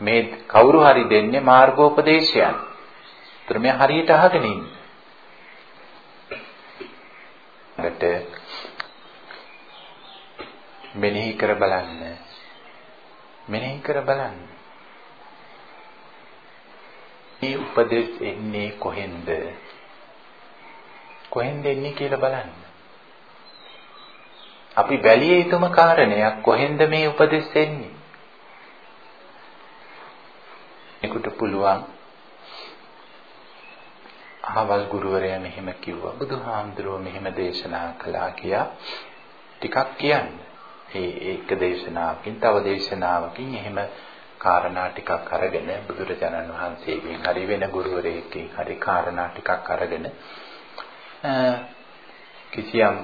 මේ කවුරු හරි දෙන්නේ මාර්ගෝපදේශයන්. ඒතර මේ හරියට අහගෙන ඉන්න. කට මෙනෙහි කර බලන්න. මෙනෙහි කර බලන්න. මේ උපදෙස් එන්නේ කොහෙන්ද? කොහෙන්ද එන්නේ කියලා බලන්න. අපි බැලිය යුතුම කාරණයක් කොහෙන්ද මේ උපදෙස් එන්නේ? ඒකට පුළුවන් අහවල් ගුරුවරයා මෙහෙම කිව්වා බුදුහාමුදුරුවෝ මෙහෙම දේශනා කළා කියා ටිකක් කියන්න. ඒ ඒක දේශනාවකින් තව දේශනාවකින් එහෙම කාරණා ටිකක් අරගෙන බුදුරජාණන් වහන්සේගෙන් හරි වෙන ගුරුවරයෙක්ගෙන් හරි කාරණා ටිකක් අරගෙන කිසියම්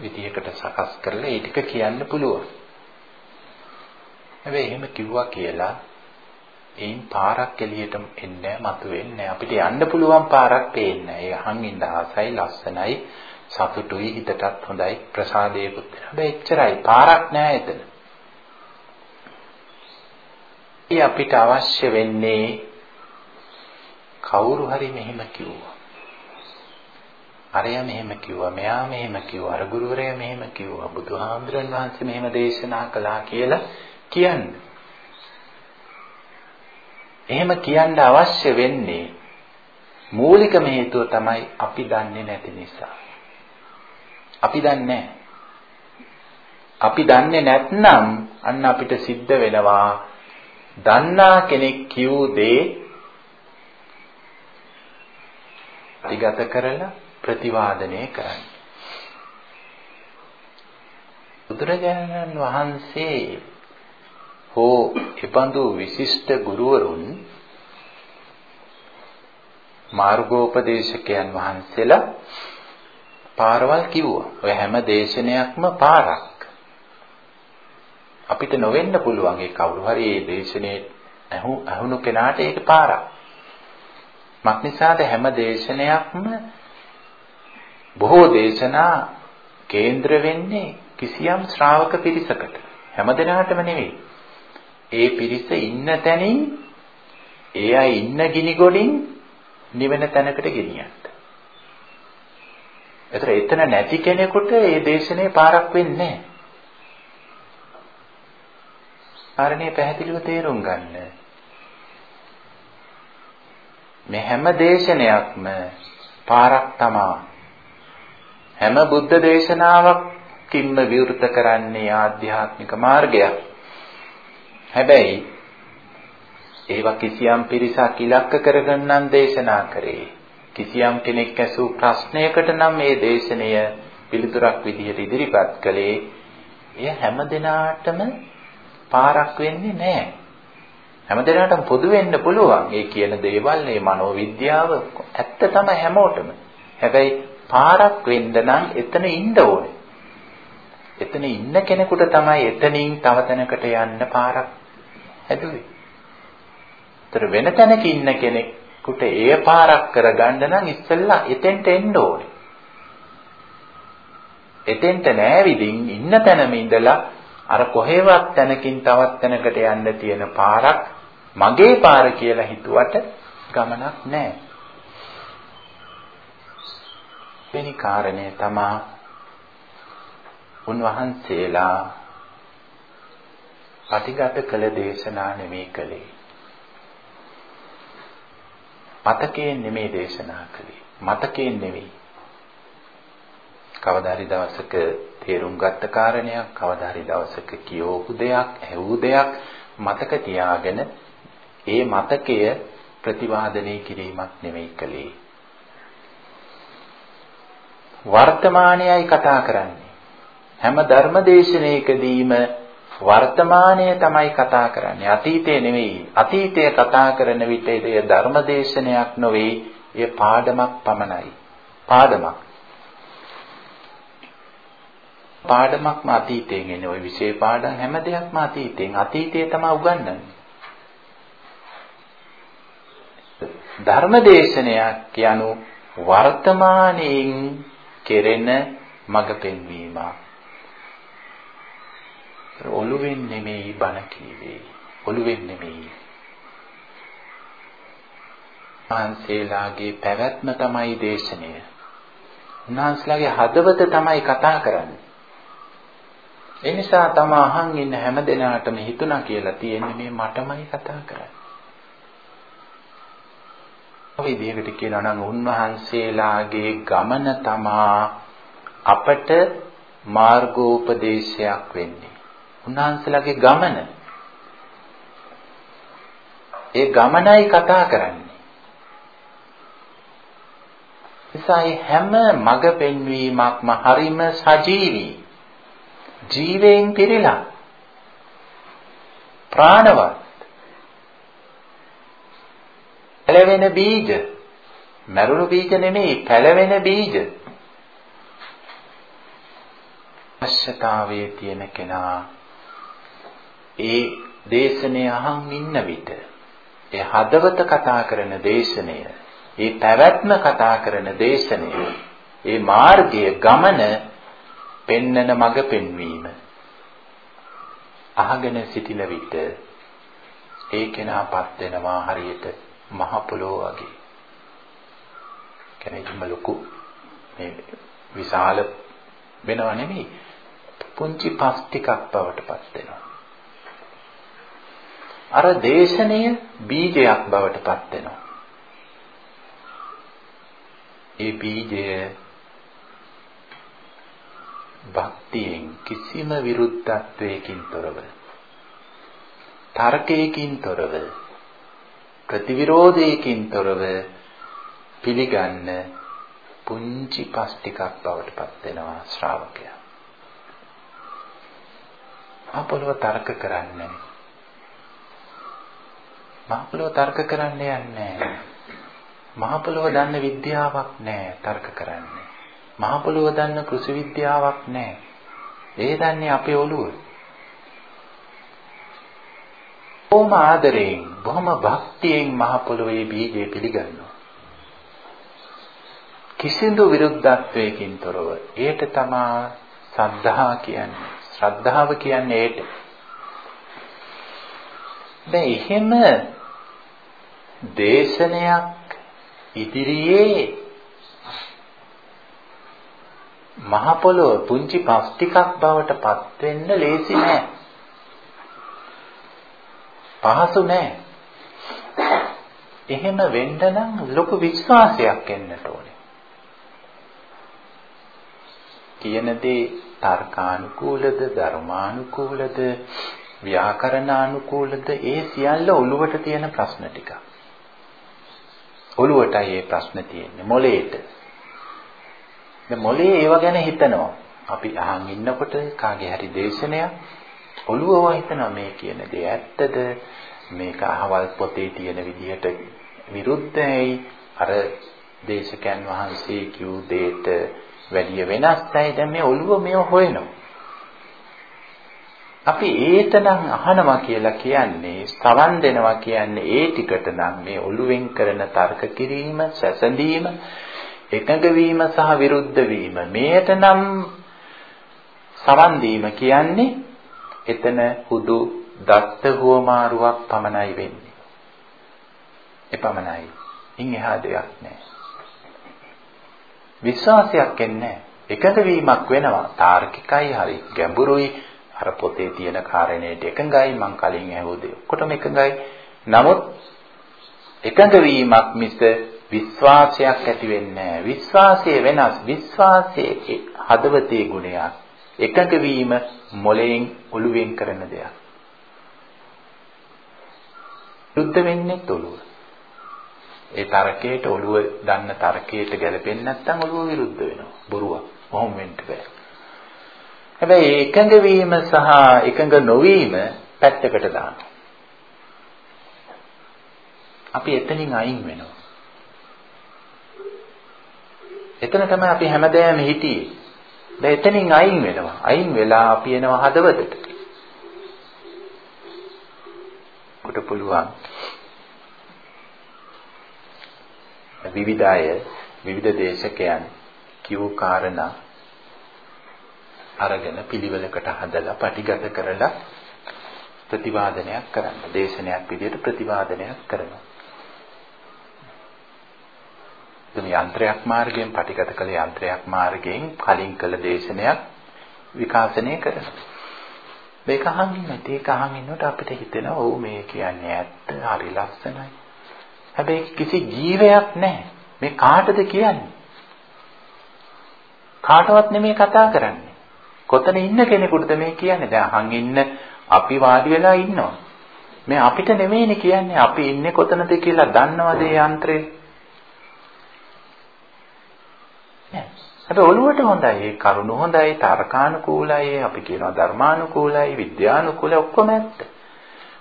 විදියකට සකස් කරලා ඒ ටික කියන්න පුළුවන්. හැබැයි එහෙම කිව්වා කියලා ඒන් පාරක් එළියට එන්නේ මතුවෙන්නේ අපිට යන්න පුළුවන් පාරක් පේන්නේ. ඒ අහන් ඉඳ ආසයි ලස්සනයි සතුටුයි හිතටත් හොඳයි ප්‍රසාදයකුත්. හැබැයි එච්චරයි පාරක් නෑ එතන. අපිට අවශ්‍ය වෙන්නේ කවුරු හරි මෙහෙම කිව්වා. අරයා මෙහෙම කිව්වා, මෙයා මෙහෙම කිව්වා, අර ගුරුවරයා මෙහෙම කිව්වා, බුදුහාමුදුරන් වහන්සේ මෙහෙම දේශනා කළා කියලා කියන්න. එහෙම කියන්න අවශ්‍ය වෙන්නේ මූලිකම හේතුව තමයි අපි දන්නේ නැති නිසා. අපි දන්නේ අපි දන්නේ නැත්නම් අන්න අපිට සිද්ධ වෙනවා දන්නා කෙනෙක් කියූ දේ ප්‍රතිගත කරලා ප්‍රතිවාදනය කරන්නේ. බුදුරජාණන් වහන්සේ හෝ එපඳු විශිෂ්ට ගුරුවරුන් මාර්ගෝපදේශකයන් වහන්සේලා පාරවල් කිව්වා. ඔය හැම දේශනයක්ම පාරක්. අපිට නොවෙන්න පුළුවන් ඒ කවුරු හරි මේ දේශනේ අහුණු කෙනාට ඒක පාරක්. මක්නිසාද හැම දේශනයක්ම බොහෝ දේශනා කේන්ද්‍ර වෙන්නේ කිසියම් ශ්‍රාවක පිරිසකට. හැම දිනාටම නෙවෙයි. ඒ පිරිස ඉන්න තැනින් ඒ අය ඉන්න ගිනි ගොඩින් නිවෙන තැනකට ගෙනියන්න. ඒතර එතන නැති කෙනෙකුට ඒ දේශනේ පාරක් වෙන්නේ නැහැ. කාරණේ පැහැදිලිව තේරුම් ගන්න. මේ හැම දේශනයක්ම පාරක් තමා. හැම බුද්ධ දේශනාවකින්ම විවෘත කරන්නේ ආධ්‍යාත්මික මාර්ගයක්. හැබැයි ඒවා කිසියම් පිරිසක් ඉලක්ක කරගෙන නම් දේශනා කරේ. කිසියම් කෙනෙක් ඇසූ ප්‍රශ්නයකට නම් මේ දේශනය පිළිතුරක් විදිහට ඉදිරිපත් කළේ එය හැම දිනාටම පාරක් වෙන්නේ නැහැ. හැමදෙනාටම පොදු වෙන්න පුළුවන්. ඒ කියන දේවල් මේ මනෝවිද්‍යාව ඇත්ත තමයි හැමෝටම. හැබැයි පාරක් වෙන්න නම් එතන ඉන්න ඕනේ. එතන ඉන්න කෙනෙකුට තමයි එතනින් තව තැනකට යන්න පාරක් හැදුවේ. ඒතර වෙන තැනක ඉන්න කෙනෙකුට ඒ පාරක් කරගන්න නම් ඉස්සෙල්ලා එතෙන්ට එන්න ඕනේ. එතෙන්ට නෑවිදින් ඉන්න තැනම ඉඳලා අර කොහෙවත් තැනකින් තවත් තැනකට යන්න තියෙන පාරක් මගේ පාර කියලා හිතුවට ගමනක් නෑ. වෙනි කාරණය තමා උන්වහන්සේලා පටිගත කළ දේශනා නෙමෙයි කළේ. මතකයෙන් නෙමෙයි දේශනා කළේ. මතකයෙන් නෙමෙයි. කවදා හරි දවසක තේරුම් ගත්ත කාරණයක්, කවදා හරි දවසක කියවපු දෙයක්, ඇහූ දෙයක් මතක තියාගෙන ඒ මතකය ප්‍රතිවාදනය කිරීමක් නෙමෙයි කළේ. වර්තමානයයි කතා කරන්නේ. හැම ධර්මදේශනයකදීම වර්තමානය තමයි කතා කරන්නේ. අතීතය නෙවෙයි. අතීතය කතා කරන විට එය ධර්මදේශනයක් නොවේ. එය පාඩමක් පමණයි. පාඩමක්. පාඩමක්ම අතීතයෙන් එන්නේ. ওই විශේෂ පාඩම් හැම දෙයක්ම අතීතයෙන්. අතීතය තමයි උගන්වන්නේ. ධර්මදේශනයක් කියනු වර්තමානයෙන් කෙරෙන මඟ පෙන්වීම. ඔළුවෙන් නෙමෙයි බණ කීවේ. ඔළුවෙන් නෙමෙයි. ආන්සේලාගේ පැවැත්ම තමයි දේශනය. උන්වහන්සේලාගේ හදවත තමයි කතා කරන්නේ. ඒ නිසා තම අහන් ඉන්න හැම දෙනාටම හිතුණා කියලා තියෙන්නේ මේ මටමයි කතා කරන්නේ. විදිහකට කියනවා නම් උන්වහන්සේලාගේ ගමන තමා අපට මාර්ගෝපදේශයක් වෙන්නේ. උන්වහන්සේලාගේ ගමන. ඒ ගමනයි කතා කරන්නේ. එසයි හැම මඟ පෙන්වීමක්ම හරිම සජීවී. ජීවයෙන් පිරීලා. ප්‍රාණවත්. පැලවෙන බීජ. මරුණු බීජ නෙමෙයි පැලවෙන බීජ. අවශ්‍යතාවයේ තියෙන කෙනා ඒ දේශනය අහන් ඉන්න විට ඒ හදවත කතා කරන දේශනය ඒ පැවැත්ම කතා කරන දේශනය ඒ මාර්ගය ගමන පෙන්නන මඟ පෙන්වීම අහගෙන සිටින විට ඒ කෙනාපත් වෙනවා හරියට මහ පොළොව වගේ. කෙනෙක්ම ලොකු මේ විශාල වෙනව නෙමෙයි. පුංචි පස් ටිකක් බවට පත් වෙනවා. අර දේශනය බීජයක් බවට පත් වෙනවා. ඒ බීජය භක්තියෙන් කිසිම විරුද්ධත්වයකින් තොරව තර්කයකින් තොරව ප්‍රතිවිරෝධයකින් තොරව පිළිගන්න පුංචි පස් ටිකක් බවට පත් වෙනවා ශ්‍රාවකයා. මහපොළොව තර්ක කරන්නේ මහපොළොව තර්ක කරන්න යන්නේ මහපොළොව දන්න විද්‍යාවක් නැහැ තර්ක කරන්නේ. මහපොළොව දන්න කෘෂි විද්‍යාවක් නැහැ. ඒ දන්නේ අපේ ඔළුව. බොහොම ආදරයෙන් බොහොම භක්තියෙන් මහ පොළොවේ බීජය පිළිගන්නවා. කිසිදු විරුද්ධත්වයකින් තොරව. ඒට තමා සද්ධා කියන්නේ. ශ්‍රද්ධාව කියන්නේ ඒට. දැන් එහෙම දේශනයක් ඉදිරියේ මහ පොළොව පුංචි පස් ටිකක් බවට පත් වෙන්න ලේසි නෑ. පහසු නෑ. එහෙම වෙන්න නම් ලොකු විශ්වාසයක් එන්නට ඕනේ. කියන දේ තර්කානුකූලද ධර්මානුකූලද ව්‍යාකරණානුකූලද ඒ සියල්ල ඔළුවට තියෙන ප්‍රශ්න ටික. ඔළුවටයි මේ ප්‍රශ්න තියෙන්නේ මොලේට. දැන් මොලේ ඒව ගැන හිතනවා. අපි අහන් ඉන්නකොට කාගේ හරි දේශනයක් ඔළුවව හිතනවා මේ කියන දේ ඇත්තද මේක අහවල් පොතේ තියෙන විදිහට විරුද්ධයි අර දේශකයන් වහන්සේ කිව් දෙයට වැඩිය වෙනස් නැහැ. දැන් මේ ඔළුව මේව හොයනවා. අපි ඒතනම් අහනවා කියලා කියන්නේ සවන් දෙනවා කියන්නේ ඒ ටිකට නම් මේ ඔළුවෙන් කරන තර්ක කිරීම, සැසඳීම, එකඟ වීම සහ විරුද්ධ වීම. මේට නම් සවන් දීම කියන්නේ එතන හුදු දත්ත හුවමාරුවක් පමණයි වෙන්නේ. එපමණයි. ඉන් එහා දෙයක් නැහැ. විශ්වාසයක් එන්නේ එකඟ වීමක් වෙනවා. තාර්කිකයි හරි ගැඹුරුයි අර පොතේ තියෙන කාරණේට එකඟයි මං කලින් ඇහුවද ඔක්කොටම එකඟයි. නමුත් එකඟ වීමක් මිස විශ්වාසයක් ඇති වෙන්නේ නැහැ. විශ්වාසය වෙනස්. විශ්වාසයේ හදවතේ ගුණයක්. එකඟ වීම මොලෙන් ඔළුවෙන් කරන දෙයක්. යුද්ධ වෙන්නේ ඔළුව. ඒ තර්කයට ඔළුව දන්න තර්කයට ගැලපෙන්නේ නැත්නම් ඔළුව විරුද්ධ වෙනවා. බොරුවක්. මොහොම වෙන්න බෑ. හැබැයි එකඟ වීම සහ එකඟ නොවීම පැත්තකට දානවා. අපි එතනින් අයින් වෙනවා. එතන තමයි අපි හැමදේම හිටියේ. දැන් එතනින් අයින් වෙනවා. අයින් වෙලා අපි එනවා හදවතට. කොට පුළුවන් විවිධ අය විවිධ දේශකයන් කිව් කාරණා අරගෙන පිළිවෙලකට හදලා පටිගත කරලා ප්‍රතිවාදනයක් කරන්න. දේශනයක් විදිහට ප්‍රතිවාදනයක් කරනවා. එතන යන්ත්‍රයක් මාර්ගයෙන් පටිගත කළ යන්ත්‍රයක් මාර්ගයෙන් කලින් කළ දේශනයක් විකාශනය කරනවා. මේක අහන් ඉන්නත් ඒක අහන් ඉන්නකොට අපිට හිතෙනවා ඔව් මේ කියන්නේ ඇත්ත හරි ලස්සනයි. හැබැයි කිසි ජීවයක් නැහැ. මේ කාටද කියන්නේ? කාටවත් නෙමෙයි කතා කරන්නේ. කොතන ඉන්න කෙනෙකුටද මේ කියන්නේ? දැන් අහන් ඉන්න අපි වාඩි වෙලා ඉන්නවා. මේ අපිට නෙමෙයිනේ කියන්නේ අපි ඉන්නේ කොතනද කියලා දන්නවද ඒ යන්ත්‍රය? හැබැයි ඔළුවට හොඳයි. ඒ කරුණ හොඳයි, තර්කානුකූලයි, අපි කියනවා ධර්මානුකූලයි, විද්‍යානුකූලයි ඔක්කොම ඇත්ත.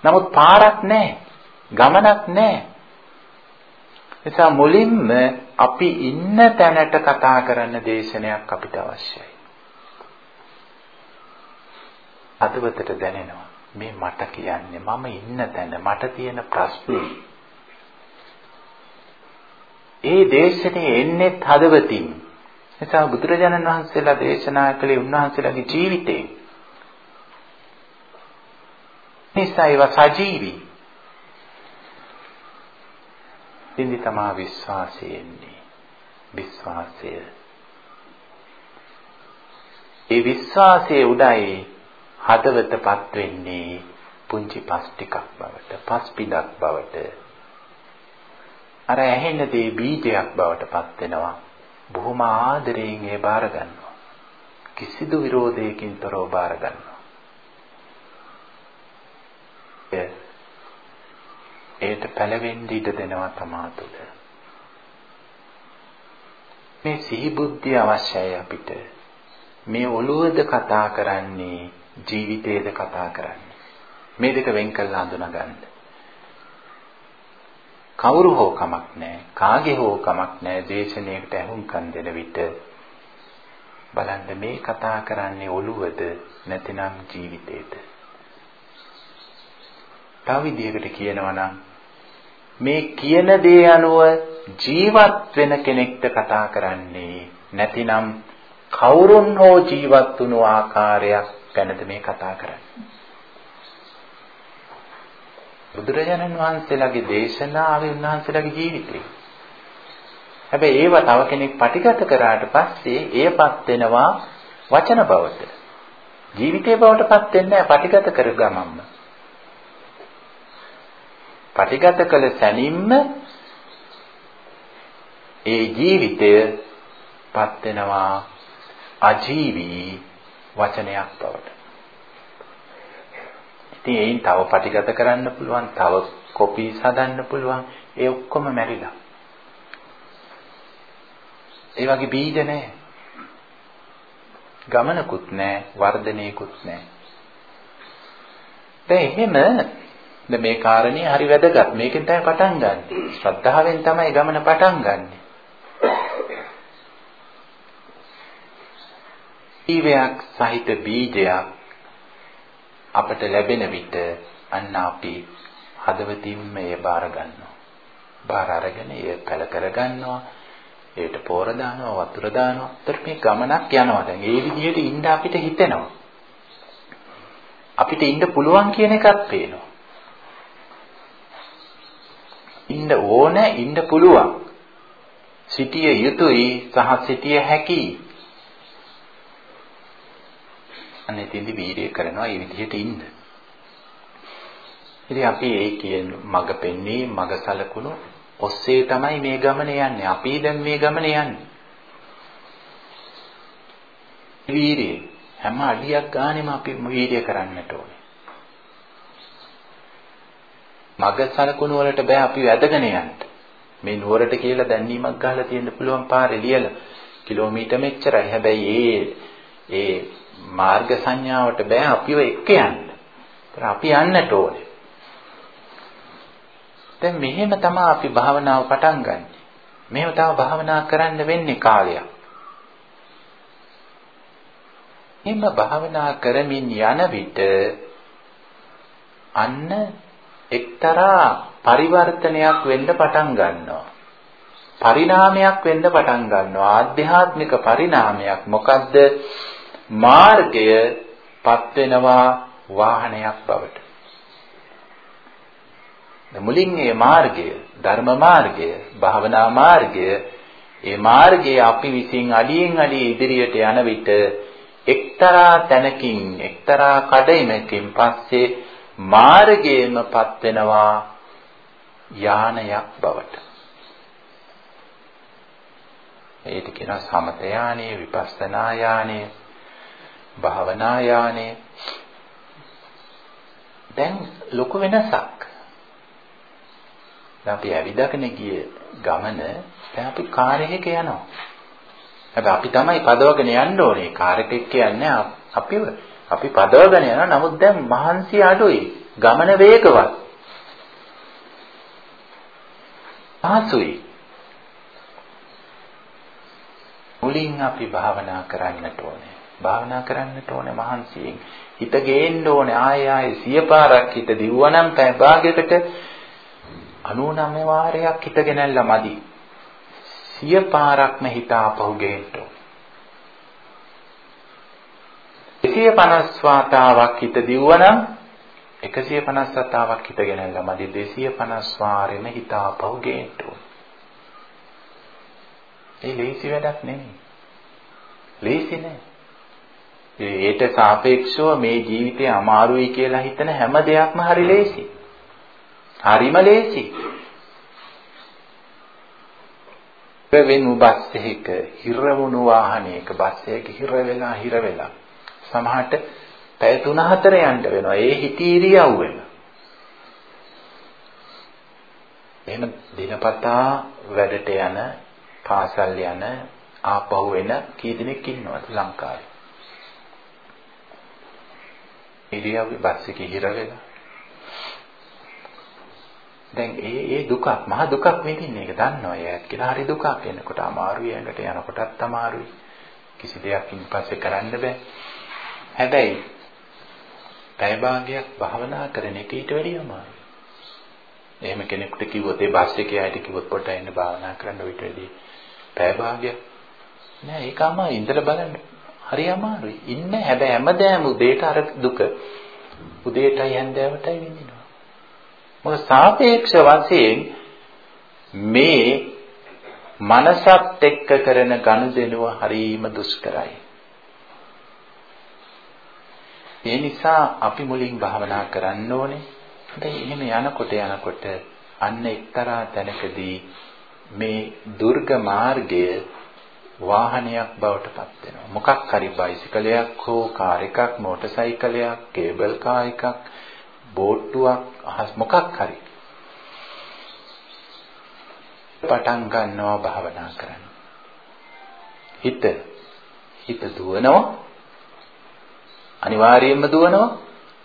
නමුත් පාරක් නැහැ. ගමනක් නැහැ. නිසා මුලින්ම අපි ඉන්න තැනට කතා කරන්න දේශනයක් අපිට අවශ්‍යයි. අදවතට දැනෙනවා මේ මට කියන්නේ මම ඉන්න තැන මට තියෙන ප්‍රශ්නේ. ඒ දේශනේ එන්නේ හදවතින්. නිසා බුදුරජාණන් වහන්සේලා දේශනා කළේ උන්වහන්සේලාගේ ජීවිතේ. නිසා ඒවා සජීවී. ඉතින්දි තමා විශ්වාසය එන්නේ. විශ්වාසය. ඒ විශ්වාසයේ උඩයි හදවතපත් වෙන්නේ පුංචි පස් ටිකක් බවට, පස් පිටක් බවට. අර ඇහෙන දේ බීජයක් බවට පත් වෙනවා. බොහොම ආදරයෙන් ඒ බාර ගන්නවා. කිසිදු විරෝධයකින් තොරව බාර ගන්නවා. ඒට පැලවෙන්න ඉඩ දෙනවා තමා තුළ. මේ සිහි බුද්ධිය අවශ්‍යයි අපිට. මේ ඔළුවද කතා කරන්නේ ජීවිතේද කතා කරන්නේ. මේ දෙක වෙන් කරලා හඳුනා ගන්න. කවුරු හෝ කමක් නැහැ. කාගේ හෝ කමක් නැහැ. දේශනයකට ඇහුම්කන් දෙන විට බලන්න මේ කතා කරන්නේ ඔළුවද නැතිනම් ජීවිතේද? තව විදිහකට කියනවා නම් මේ කියන දේ අනුව ජීවත් වෙන කෙනෙක්ට කතා කරන්නේ නැතිනම් කවුරුන් හෝ ජීවත් වුණු ආකාරයක් ගැනද මේ කතා කරන්නේ බුදුරජාණන් වහන්සේලාගේ දේශනාවේ උන්වහන්සේලාගේ ජීවිතේ. හැබැයි ඒව තව කෙනෙක් පටිගත කරාට පස්සේ එයපත් වෙනවා වචන බවට. ජීවිතේ බවට පත් වෙන්නේ නැහැ පටිගත කර ගමන්ම. පටිගත කළ සැනින්ම ඒ ජීවිතය පත් වෙනවා අජීවී වචනයක් බවට. ඉතින් එයින් තව පටිගත කරන්න පුළුවන්, තව කොපිස් හදන්න පුළුවන්. ඒ ඔක්කොම මැරිලා. ඒ වගේ බීජ නැහැ. ගමනකුත් නැහැ, වර්ධනයකුත් නැහැ. දැන් එහෙම දැන් මේ කාරණේ හරි වැදගත්. මේකෙන් තමයි පටන් ගන්න. ශ්‍රද්ධාවෙන් තමයි ගමන පටන් ගන්න. ජීවයක් සහිත බීජයක් අපට ලැබෙන විට අන්න අපි හදවතින්ම ඒ බාර ගන්නවා. බාර අරගෙන ඒ පැල කර ගන්නවා. ඒකට පෝර දානවා, වතුර දානවා. ඒතර මේ ගමනක් යනවා. දැන් ඒ විදිහට ඉන්න අපිට හිතෙනවා. අපිට ඉන්න පුළුවන් කියන එකක් පේනවා. ඉන්න ඕන, ඉන්න පුළුවන්. සිටිය යුතුයි සහ සිටිය හැකියි. අනේ තින්දි වීර්ය කරනවා මේ විදිහට ඉන්න. ඉතින් අපි ඒ කියන මග පෙන්වී මග සලකුණු ඔස්සේ තමයි මේ ගමන යන්නේ. අපි දැන් මේ ගමන යන්නේ. වීර්යය හැම අඩියක් ගානෙම අපි වීර්ය කරන්නට ඕනේ. මග සලකුණු වලට බෑ අපි වැදගෙන යන්න. මේ නුවරට කියලා දැන්නීමක් ගහලා තියෙන්න පුළුවන් පාරේ ලියලා කිලෝමීටර් මෙච්චරයි. හැබැයි ඒ ඒ මාර්ග සංඥාවට බෑ අපිව එක්ක යන්න. අපි යන්නට ඕනේ. දැන් මෙහෙම තමයි අපි භාවනාව පටන් ගන්න. මෙහෙම තමයි භාවනා කරන්න වෙන්නේ කාලයක්. එහෙම භාවනා කරමින් යන විට අන්න එක්තරා පරිවර්තනයක් වෙන්න පටන් ගන්නවා. පරිණාමයක් වෙන්න පටන් ගන්නවා. ආධ්‍යාත්මික පරිණාමයක්. මොකද්ද? මාර්ගය පත් වෙනවා වාහනයක් බවට. මුලින් මේ මාර්ගය, ධර්ම මාර්ගය, භාවනා මාර්ගය, ඒ මාර්ගයේ අපි විසින් අඩියෙන් අඩිය ඉදිරියට යන විට එක්තරා තැනකින් එක්තරා කඩයිමකින් පස්සේ මාර්ගයේමපත් වෙනවා යානයක් බවට. ඒක කියනවා සමත යානෙ, විපස්සනා යානෙ, භාවනා යානෙ. දැන් ලොකු වෙනසක්. දැන් අපි ඇවිදගෙන ගිය ගමන දැන් අපි කාර් එකක යනවා. හැබැයි අපි තමයි පදවගෙන යන්න ඕනේ. කාර් එකක් කියන්නේ අපිව. අපි පදවගෙන යනවා. නමුත් දැන් මහන්සිය අඩුයි. ගමන වේගවත්. පහසුයි. මුලින් අපි භාවනා කරන්නට ඕනේ. භාවනා කරන්නට ඕනේ මහන්සියෙන්. හිත ගේන්න ඕනේ ආය ආය සිය පාරක් හිත දිව්වනම් පැය භාගයකට 99 වාරයක් හිතගෙනල්ලා මදි. සිය පාරක්ම හිත ආපහු ගේන්න ඕනේ. 150 වාතාවක් හිත දිව්වනම් 150 වතාවක් හිතගෙනල්ලා මදි 250 වාරෙම හිත ආපහු ගේන්න ඕනේ. ඒ ලේසි වැඩක් නෙමෙයි. ලේසි නෑ. ඒට සාපේක්ෂව මේ ජීවිතේ අමාරුයි කියලා හිතන හැම දෙයක්ම හරි ලේසි. හරිම ලේසි. වෙනු බස් එකක හිර වුණු වාහනයක බස් එකක හිර වෙලා හිර වෙලා සමහරට පැය 3-4 යන්න වෙනවා. ඒ හිතී ඉරියව් වෙන. එහෙම දිනපතා වැඩට යන පාසල් යන ආපහු එන කී දෙනෙක් ඉන්නවද ලංකාවේ? ඉරියව්වේ බස් එකේ හිර වෙලා. දැන් ඒ ඒ දුකක් මහ දුකක් විඳින්නේ ඒක දන්නවා ඒත් කියලා හරි දුකක් එනකොට අමාරුයි යනකොට යනකොටත් අමාරුයි. කිසි දෙයක් ඉන් පස්සේ කරන්න බෑ. හැබැයි පැය භාගයක් භාවනා කරන එක ඊට වැඩිය අමාරුයි. එහෙම කෙනෙකුට කිව්වොත් ඒ බස් එකේ ආයෙත් කිව්වොත් පොඩ්ඩක් ඉන්න භාවනා කරන්න ඊට වැඩිය පැය භාගයක් නෑ ඒක අමාරුයි ඉඳලා බලන්න හරි අමාරුයි. ඉන්න හැබැයි හැමදාම උදේට අර දුක උදේටයි හැන්දෑවටයි විඳිනවා. මොකද සාපේක්ෂ වශයෙන් මේ මනසත් එක්ක කරන ගනුදෙනුව හරීම දුෂ්කරයි. ඒ නිසා අපි මුලින් භාවනා කරන්න ඕනේ. හැබැයි එහෙම යනකොට යනකොට අන්න එක්තරා තැනකදී මේ දුර්ග මාර්ගය වාහනයක් බවට පත් වෙනවා. මොකක් හරි බයිසිකලයක් හෝ කාර් එකක්, මෝටර් සයිකලයක්, කේබල් කාර් එකක්, බෝට්ටුවක්, අහස් මොකක් හරි. පටන් ගන්නවා භාවනා කරන්න. හිත හිත දුවනවා අනිවාර්යයෙන්ම දුවනවා.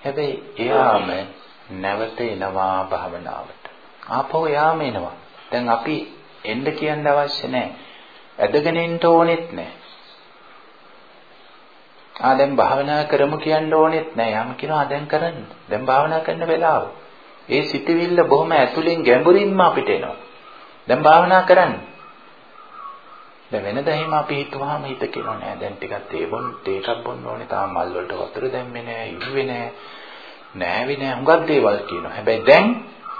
හැබැයි එයාම නැවත එනවා භාවනාවට. ආපහු යාම එනවා. දැන් අපි එන්න කියන්න අවශ්‍ය නැහැ. ඇදගෙන එන්න ඕනෙත් නැහැ. ආ දැන් භාවනා කරමු කියන්න ඕනෙත් නෑ. යම් කියනවා දැන් කරන්න. දැන් භාවනා කරන්න වෙලාව. ඒ සිතවිල්ල බොහොම ඇතුලෙන් ගැඹුරින්ම අපිට එනවා. දැන් භාවනා කරන්න. දැන් වෙනදා එහෙම අපි හිතුවාම හිත කියනවා නෑ දැන් ටිකක් තේ බොන්න තේ එකක් බොන්න ඕනේ. තාම මල් වලට වතුර දැම්මේ නෑ, ඉුවේ නෑ. නෑවි නෑ හුඟක් දේවල් කියනවා. හැබැයි දැන්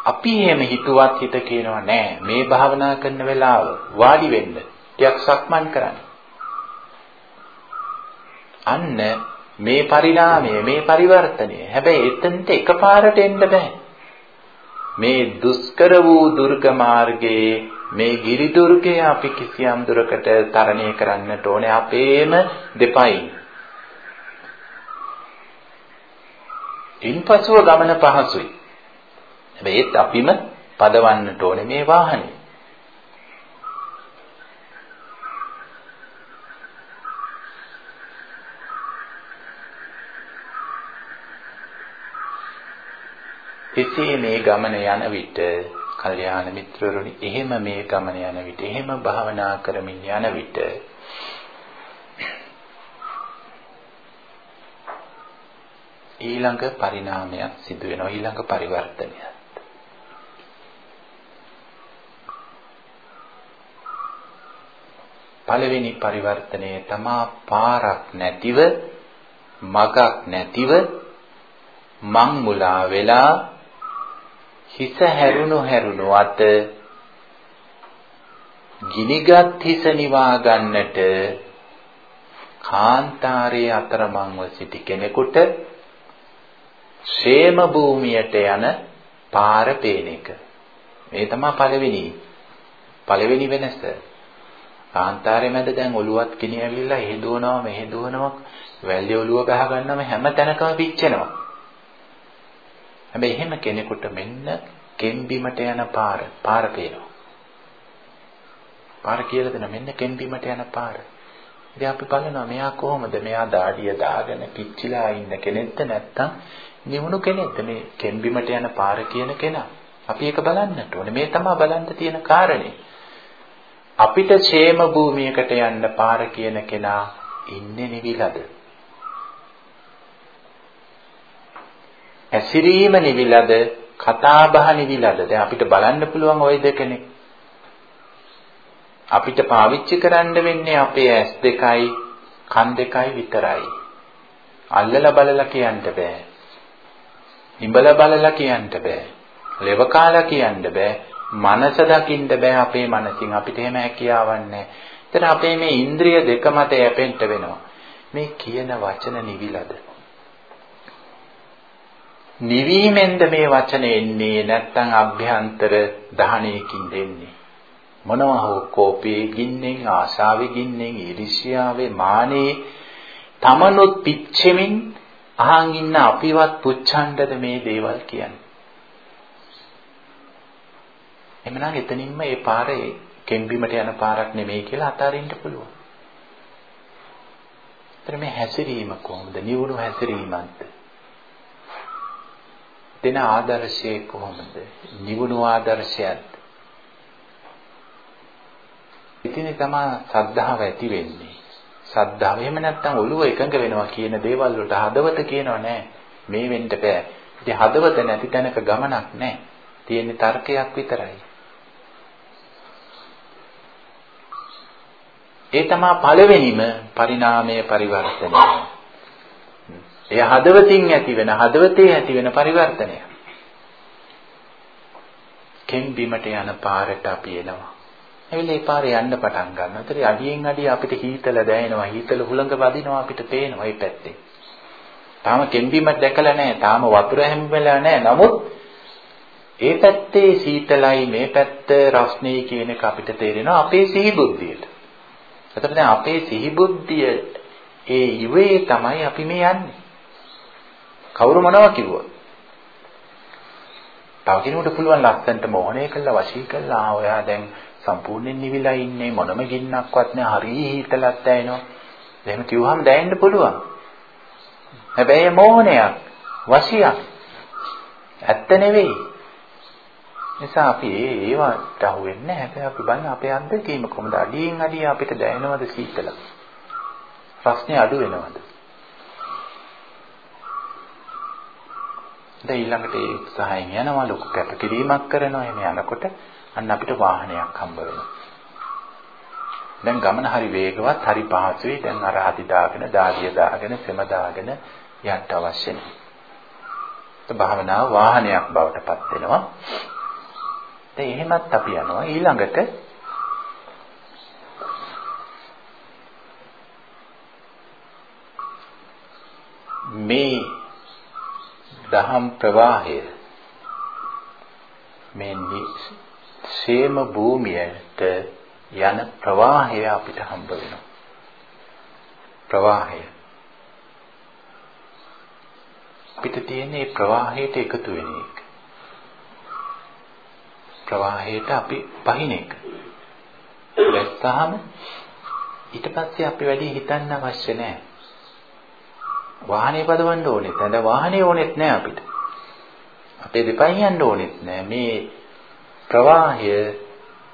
අපි එහෙම හිතුවත් හිත කියනවා නෑ මේ භාවනා කරන වෙලාව වාඩි වෙන්න. ටිකක් සක්මන් කරන්න. අන්න මේ පරිණාමය මේ පරිවර්තනය හැබැයි එතනට එකපාරට එන්න බෑ මේ දුෂ්කර වූ දුර්ග මාර්ගයේ මේ ගිරි දුර්ගය අපි කිසියම් දුරකට තරණය කරන්නට ඕනේ අපේම දෙපයින්. ඉන්පසුව ගමන පහසුයි. හැබැයි ඒත් අපිම පදවන්නට ඕනේ මේ වාහනේ. එසේ මේ ගමන යන විට කල්යාණ මිත්‍රවරුනි එහෙම මේ ගමන යන විට එහෙම භාවනා කරමින් යන විට ඊළඟ පරිණාමයක් සිදු වෙනවා ඊළඟ පරිවර්තනයක්. පළවෙනි පරිවර්තනය තමා පාරක් නැතිව මගක් නැතිව මං මුලා වෙලා හිස හැරුණු හැරුණු අත ගිනිගත් හිස නිවා ගන්නට කාන්තාරයේ අතරමංව සිටි කෙනෙකුට ക്ഷേම භූමියට යන පාර පේන එක. මේ තමයි පළවෙනි පළවෙනි වෙනස. කාන්තාරයේ මැද දැන් ඔලුවත් ගෙනියවිලා එහෙ දුවනවා මෙහෙ දුවනවා වැල්ලේ ඔලුව ගහ ගන්නම හැම තැනකම පිච්චෙනවා. හැබැයි එහෙම කෙනෙකුට මෙන්න කෙම්බිමට යන පාර පාර පේනවා. පාර කියලා දෙන මෙන්න කෙම්බිමට යන පාර. ඉතින් අපි බලනවා මෙයා කොහොමද මෙයා දාඩිය දාගෙන පිච්චිලා ඉන්න කෙනෙක්ද නැත්නම් නිවුණු කෙනෙක්ද මේ කෙම්බිමට යන පාර කියන කෙනා. අපි ඒක බලන්නට ඕනේ. මේ තමයි බලන්න තියෙන කාරණේ. අපිට ക്ഷേම භූමියකට යන්න පාර කියන කෙනා ඉන්නේ නිවිලද? ඇසිරීම නිවිලද කතා බහ නිවිලද දැන් අපිට බලන්න පුළුවන් ওই දෙකනේ. අපිට පාවිච්චි කරන්න වෙන්නේ අපේ ඇස් දෙකයි කන් දෙකයි විතරයි. අල්ලලා බලලා කියන්න බෑ. ඉඹලා බලලා කියන්න බෑ. ලෙව කාලා කියන්න බෑ. මනස දකින්න බෑ අපේ මනසින්. අපිට එහෙම හැකියාවක් නැහැ. ඒතර අපේ මේ ඉන්ද්‍රිය දෙක මත යැපෙන්න වෙනවා. මේ කියන වචන නිවිලද? නිවීමෙන්ද මේ වචන එන්නේ නැත්නම් අභ්‍යන්තර දහණයකින් දෙන්නේ මොනවා හෝ කෝපයේ ගින්නෙන් ආශාවේ ගින්නෙන් ඊර්ෂ්‍යාවේ මානේ තමනුත් පිච්චෙමින් අහන් ඉන්න අපිවත් පුච්ඡණ්ඩද මේ දේවල් කියන්නේ එමනම් එතනින්ම මේ පාරේ කෙම්බිමට යන පාරක් නෙමෙයි කියලා අතාරින්න පුළුවන්. ඒතර මේ හැසිරීම කොහොමද? නිවුණු හැසිරීමක්ද? දෙන ආදර්ශය කොහොමද? නිවුණු ආදර්ශයක්ද? ඉතින් තමයි සද්ධාව ඇති වෙන්නේ. සද්ධාව එහෙම නැත්නම් ඔළුව එකඟ වෙනවා කියන දේවල් වලට හදවත කියනවා නෑ. මේ වෙන්න බෑ. ඉතින් හදවත නැති තැනක ගමනක් නෑ. තියෙන්නේ තර්කයක් විතරයි. ඒ තමයි පළවෙනිම පරිණාමය පරිවර්තනය. එය හදවතින් ඇති වෙන හදවතේ ඇති වෙන පරිවර්තනය. කෙම්බිමට යන පාරට අපි එනවා. එවිල ඒ පාරේ යන්න පටන් ගන්නවා. ඒතර අඩියෙන් අඩිය අපිට හීතල දැනෙනවා. හීතල හුළඟ වදිනවා අපිට පේනවා මේ පැත්තේ. තාම කෙම්බිමක් දැකලා නැහැ. තාම වතුර හැම්බෙලා නැහැ. නමුත් ඒ පැත්තේ සීතලයි මේ පැත්ත රස්නේ කියන එක අපිට තේරෙනවා අපේ සිහි බුද්ධියට. එතකොට දැන් අපේ සිහි බුද්ධිය ඒ ඉවේ තමයි අපි මේ යන්නේ. කවුරු මොනවා කිව්වොත්. තව කෙනෙකුට පුළුවන් ලස්සන්ට මොහොනේ කළා වශී කළා ආ ඔයා දැන් සම්පූර්ණයෙන් නිවිලා ඉන්නේ මොනම ගින්නක්වත් නෑ හරිය හිතලක් දැනෙනවා. එහෙම කිව්වහම දැනෙන්න පුළුවන්. හැබැයි මොහොනයක් වශියක් ඇත්ත නෙවෙයි. නිසා අපි ඒ ඒවට අහු වෙන්නේ නැහැ. අපි බලන්න අපේ අත්දැකීම කොහොමද? අඩියෙන් අඩිය අපිට දැනෙනවද සීතල? ප්‍රශ්නේ අඩු වෙනවද? දැන් ඊළඟට ඒ උත්සාහයෙන් යනවා ලොකු කැපකිරීමක් කරනවා එහෙම යනකොට අන්න අපිට වාහනයක් හම්බ වෙනවා. දැන් ගමන හරි වේගවත් හරි පහසුයි දැන් අර හදි දාගෙන දාඩිය දාගෙන සෙම දාගෙන යන්න අවශ්‍ය නැහැ. භාවනාව වාහනයක් බවට පත් වෙනවා. දැන් එහෙමත් අපි යනවා ඊළඟට මේ දහම් ප්‍රවාහය. මේ ශේම භූමියට යන ප්‍රවාහය අපිට හම්බ වෙනවා. ප්‍රවාහය. අපිට තියෙන්නේ ප්‍රවාහයට එකතු වෙන එක. ප්‍රවාහයට අපි පහින එක. වැස්සහම ඊට පස්සේ අපි වැඩි හිතන්න අවශ්‍ය නැහැ. වාහනේ පදවන්න ඕනෙත් නැහැ. දැන් වාහනේ ඕනෙත් නැහැ අපිට. අපේ දෙපයින් යන්න ඕනෙත් නැහැ. මේ ප්‍රවාහය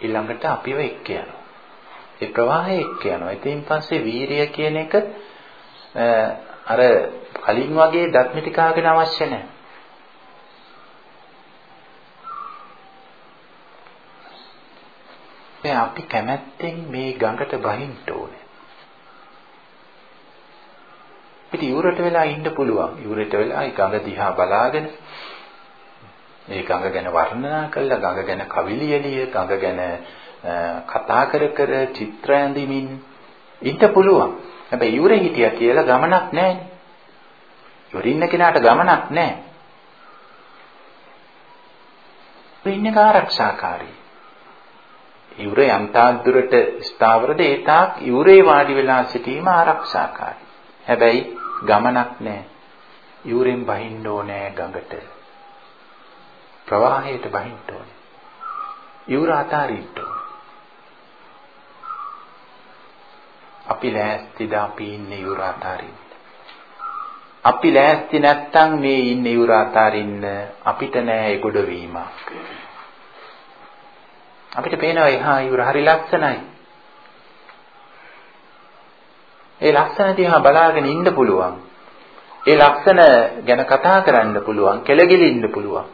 ඊළඟට අපිව එක්ක යනවා. ඒ ප්‍රවාහය එක්ක යනවා. ඉතින් පස්සේ වීරිය කියන එක අර කලින් වගේ දත්මිතිකාගෙන අවශ්‍ය නැහැ. දැන් අපි කැමැත්තෙන් මේ ගඟට බහින්න ඕනේ. අපිට ඉවුරට වෙලා ඉන්න පුළුවන්. ඉවුරට වෙලා ඒ ගඟ දිහා බලාගෙන මේ ගඟ ගැන වර්ණනා කළා, ගඟ ගැන කවි ලියලිය, ගඟ ගැන කතා කර කර චිත්‍ර ඇඳිමින් ඉන්න පුළුවන්. හැබැයි ඉවුරේ හිටියා කියලා ගමනක් නැහැ. ඉවුරේ ඉන්න කෙනාට ගමනක් නැහැ. ඉන්නේ ආරක්ෂාකාරී. ඉවුරේ යම් තාක් දුරට ස්ථාවරද ඒ තාක් ඉවුරේ වාඩි වෙලා සිටීම ආරක්ෂාකාරී. හැබැයි ගමනක් නැහැ. යූරෙන් බහින්න ඕනේ ගඟට. ප්‍රවාහයට බහින්න ඕනේ. යූර අතාරින්න ඕනේ. අපි ලෑස්තිද අපි ඉන්නේ යූර අතාරින්න. අපි ලෑස්ති නැත්තම් මේ ඉන්නේ යූර අතාරින්න අපිට නෑ ඒගොඩ වීමක්. අපිට පේනවා එහා යූර හරි ලස්සනයි. ඒ ලක්ෂණ දිහා බලාගෙන ඉන්න පුළුවන්. ඒ ලක්ෂණ ගැන කතා කරන්න පුළුවන්, කෙලගිලින්න පුළුවන්.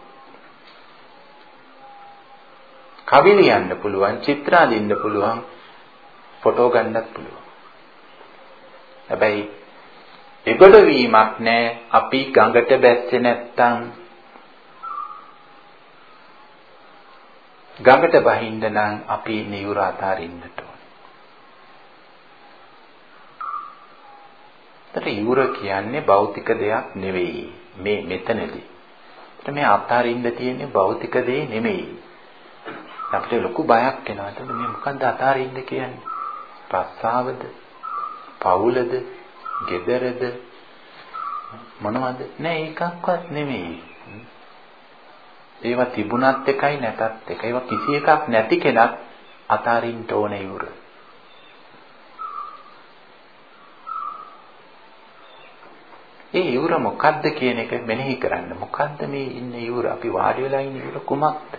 කවි ලියන්න පුළුවන්, චිත්‍ර අඳින්න පුළුවන්, ෆොටෝ ගන්නත් පුළුවන්. හැබැයි එගොඩ වීමක් නැහැ අපි ගඟට බැස්සේ නැත්තම් ගඟට බහින්න නම් අපි නියුර අතාරින්නට ඒතර ඉවුර කියන්නේ භෞතික දෙයක් නෙවෙයි. මේ මෙතනදී. ඒතර මේ අත්හරින්න තියෙන්නේ භෞතික දේ නෙමෙයි. අපිට ලොකු බයක් එනවා. එතකොට මේ මොකද්ද අත්හරින්න කියන්නේ? රස්සාවද? පවුලද? ගෙදරද? මොනවද? නෑ ඒකක්වත් නෙමෙයි. ඒවා තිබුණත් එකයි නැතත් එකයි. ඒවා කිසි එකක් නැති කෙනක් අතාරින්න ඕනේ ඉවුර. ඒ ඉවුර මොකද්ද කියන එක මෙනෙහි කරන්න. මොකද්ද මේ ඉන්න ඉවුර? අපි වාඩි වෙලා ඉන්න ඉවුර කුමක්ද?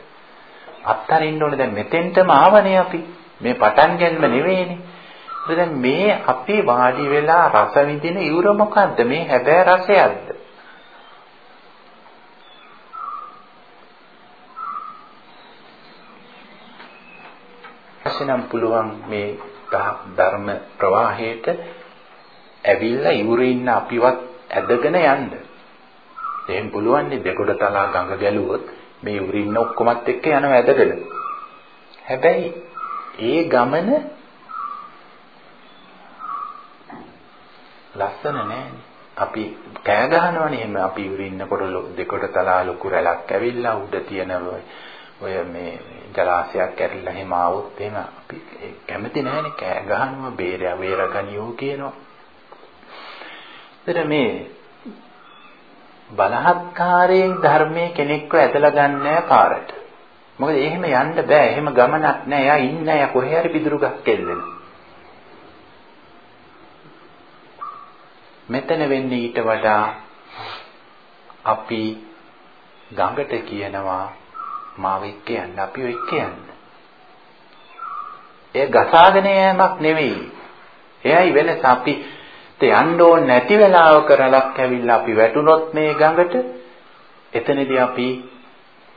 අත්තරින්න ඕනේ දැන් මෙතෙන්ටම ආවනේ අපි. මේ පටන් ගැනීම නෙවෙයිනේ. දැන් මේ අපි වාඩි වෙලා රස විඳින ඉවුර මොකද්ද? මේ හැබෑ රසයක්ද? ඇසෙනම් පුළුවන් මේ ධර්ම ප්‍රවාහයට ඇවිල්ලා ඉවුරේ ඉන්න අපිවත් ඇදගෙන යන්න. එහෙන් පුළුවන් නේ දෙකොඩ තලා ගඟ ගැලුවොත් මේ උරින්න ඔක්කොමත් එක්ක යනවා ඇදගෙන. හැබැයි ඒ ගමන ලස්සන නෑනේ. අපි කෑ ගහනවනේ එහෙම අපි උරින්නකොට දෙකොඩ තලා ලොකු රැලක් ඇවිල්ලා උඩ තියෙන ඔය මේ ජලාශයක් ඇරිලා එහෙම ආවොත් එහෙම අපි කැමති නෑනේ කෑ ගහනවා බේරය වේරගනියෝ කියනවා. එතන මේ බලහත්කාරයෙන් ධර්මයේ කෙනෙක්ව ඇදලා ගන්නෑ පාරට. මොකද එහෙම යන්න බෑ. එහෙම ගමනක් නෑ. එයා ඉන්නේ නෑ. කොහේ හරි පිදුරු ගහක් එල්ලෙන. මෙතන වෙන්නේ ඊට වඩා අපි ගඟට කියනවා මාව එක්ක යන්න. අපි එක්ක යන්න. ඒ ගසාගෙන යෑමක් නෙවෙයි. එයයි වෙනස අපි. යන්න ඕනේ නැති වෙලාවක රැලක් ඇවිල්ලා අපි වැටුනොත් මේ ගඟට එතනදී අපි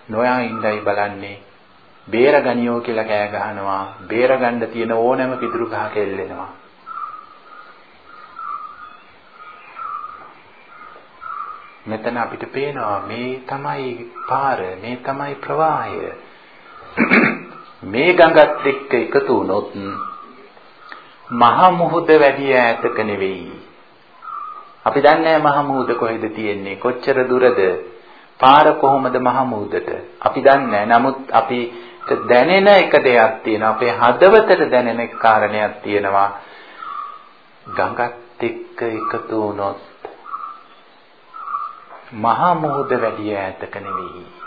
නොයා ඉඳයි බලන්නේ බේරගනියෝ කියලා කෑ ගහනවා බේරගන්න තියෙන ඕනෑම පිදුරු ගහක එල්ලෙනවා. මෙතන අපිට පේනවා මේ තමයි පාර මේ තමයි ප්‍රවාහය. මේ ගඟත් එක්ක එකතු වුණොත් මහ මුහුද වැඩි ඈතක නෙවෙයි. අපි දන්නේ මහ මුහුද කොහෙද තියෙන්නේ කොච්චර දුරද? පාර කොහොමද මහ මුහුදට? අපි දන්නේ නමුත් අපි දැනෙන එක දෙයක් තියෙනවා. අපේ හදවතට දැනෙන කාරණයක් තියෙනවා. ගඟත් එක්ක එකතු වුණොත් මහා මොහොත වැඩි ඈතක නෙවෙයි.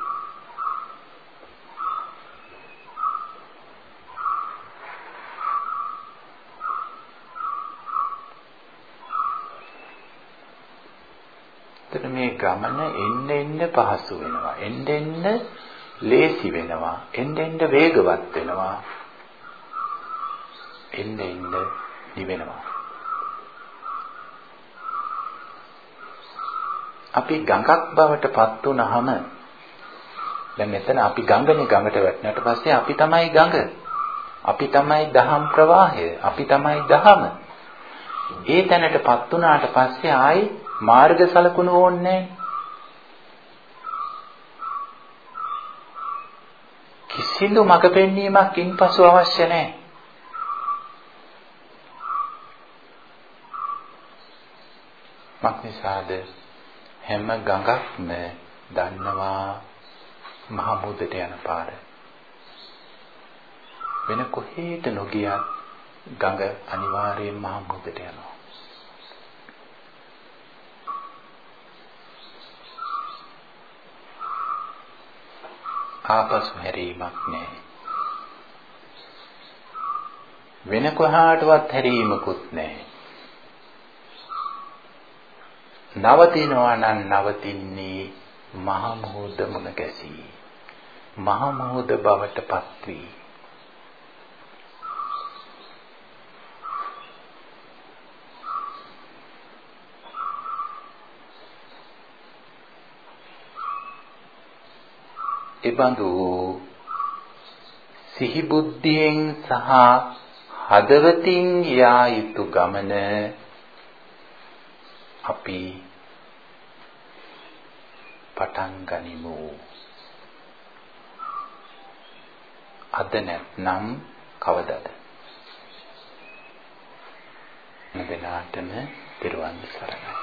එතන මේ ගමන එන්න එන්න පහසු වෙනවා. එන්න එන්න ලේසි වෙනවා. එන්න එන්න වේගවත් වෙනවා. එන්න එන්න නිවෙනවා. අපි ගඟක් බවට පත් වුනහම දැන් මෙතන අපි ගඟනේ ගඟට වැටෙනාට පස්සේ අපි තමයි ගඟ. අපි තමයි දහම් ප්‍රවාහය. අපි තමයි දහම. ඒ තැනටපත් වුණාට පස්සේ ආයි මාර්ග සලකුණු ඕනේ කිසිදු මඟ පෙන්වීමක් ඉන්පසු අවශ්‍ය නැහැ. මක්නිසාද හැම ගඟක්ම දන්නවා මහ මුදට යන පාර. වෙන කොහෙට නොගියත් ගඟ අනිවාර්යයෙන් මහ මුදට යනවා. ආපසු හැරීමක් නැහැ. වෙන කොහාටවත් හැරීමකුත් නැහැ. නවතිනවා නම් නවතින්නේ මහ මොහොත මුණ ගැසී මහ මොහොත බවට පත් වී එබඳු සිහි බුද්ධියෙන් සහ හදවතින් යා යුතු ගමන අපි පටන් ගනිමු. අද නැත්නම් කවදද? මෙදෙනාටම පිරුවන් සරණයි.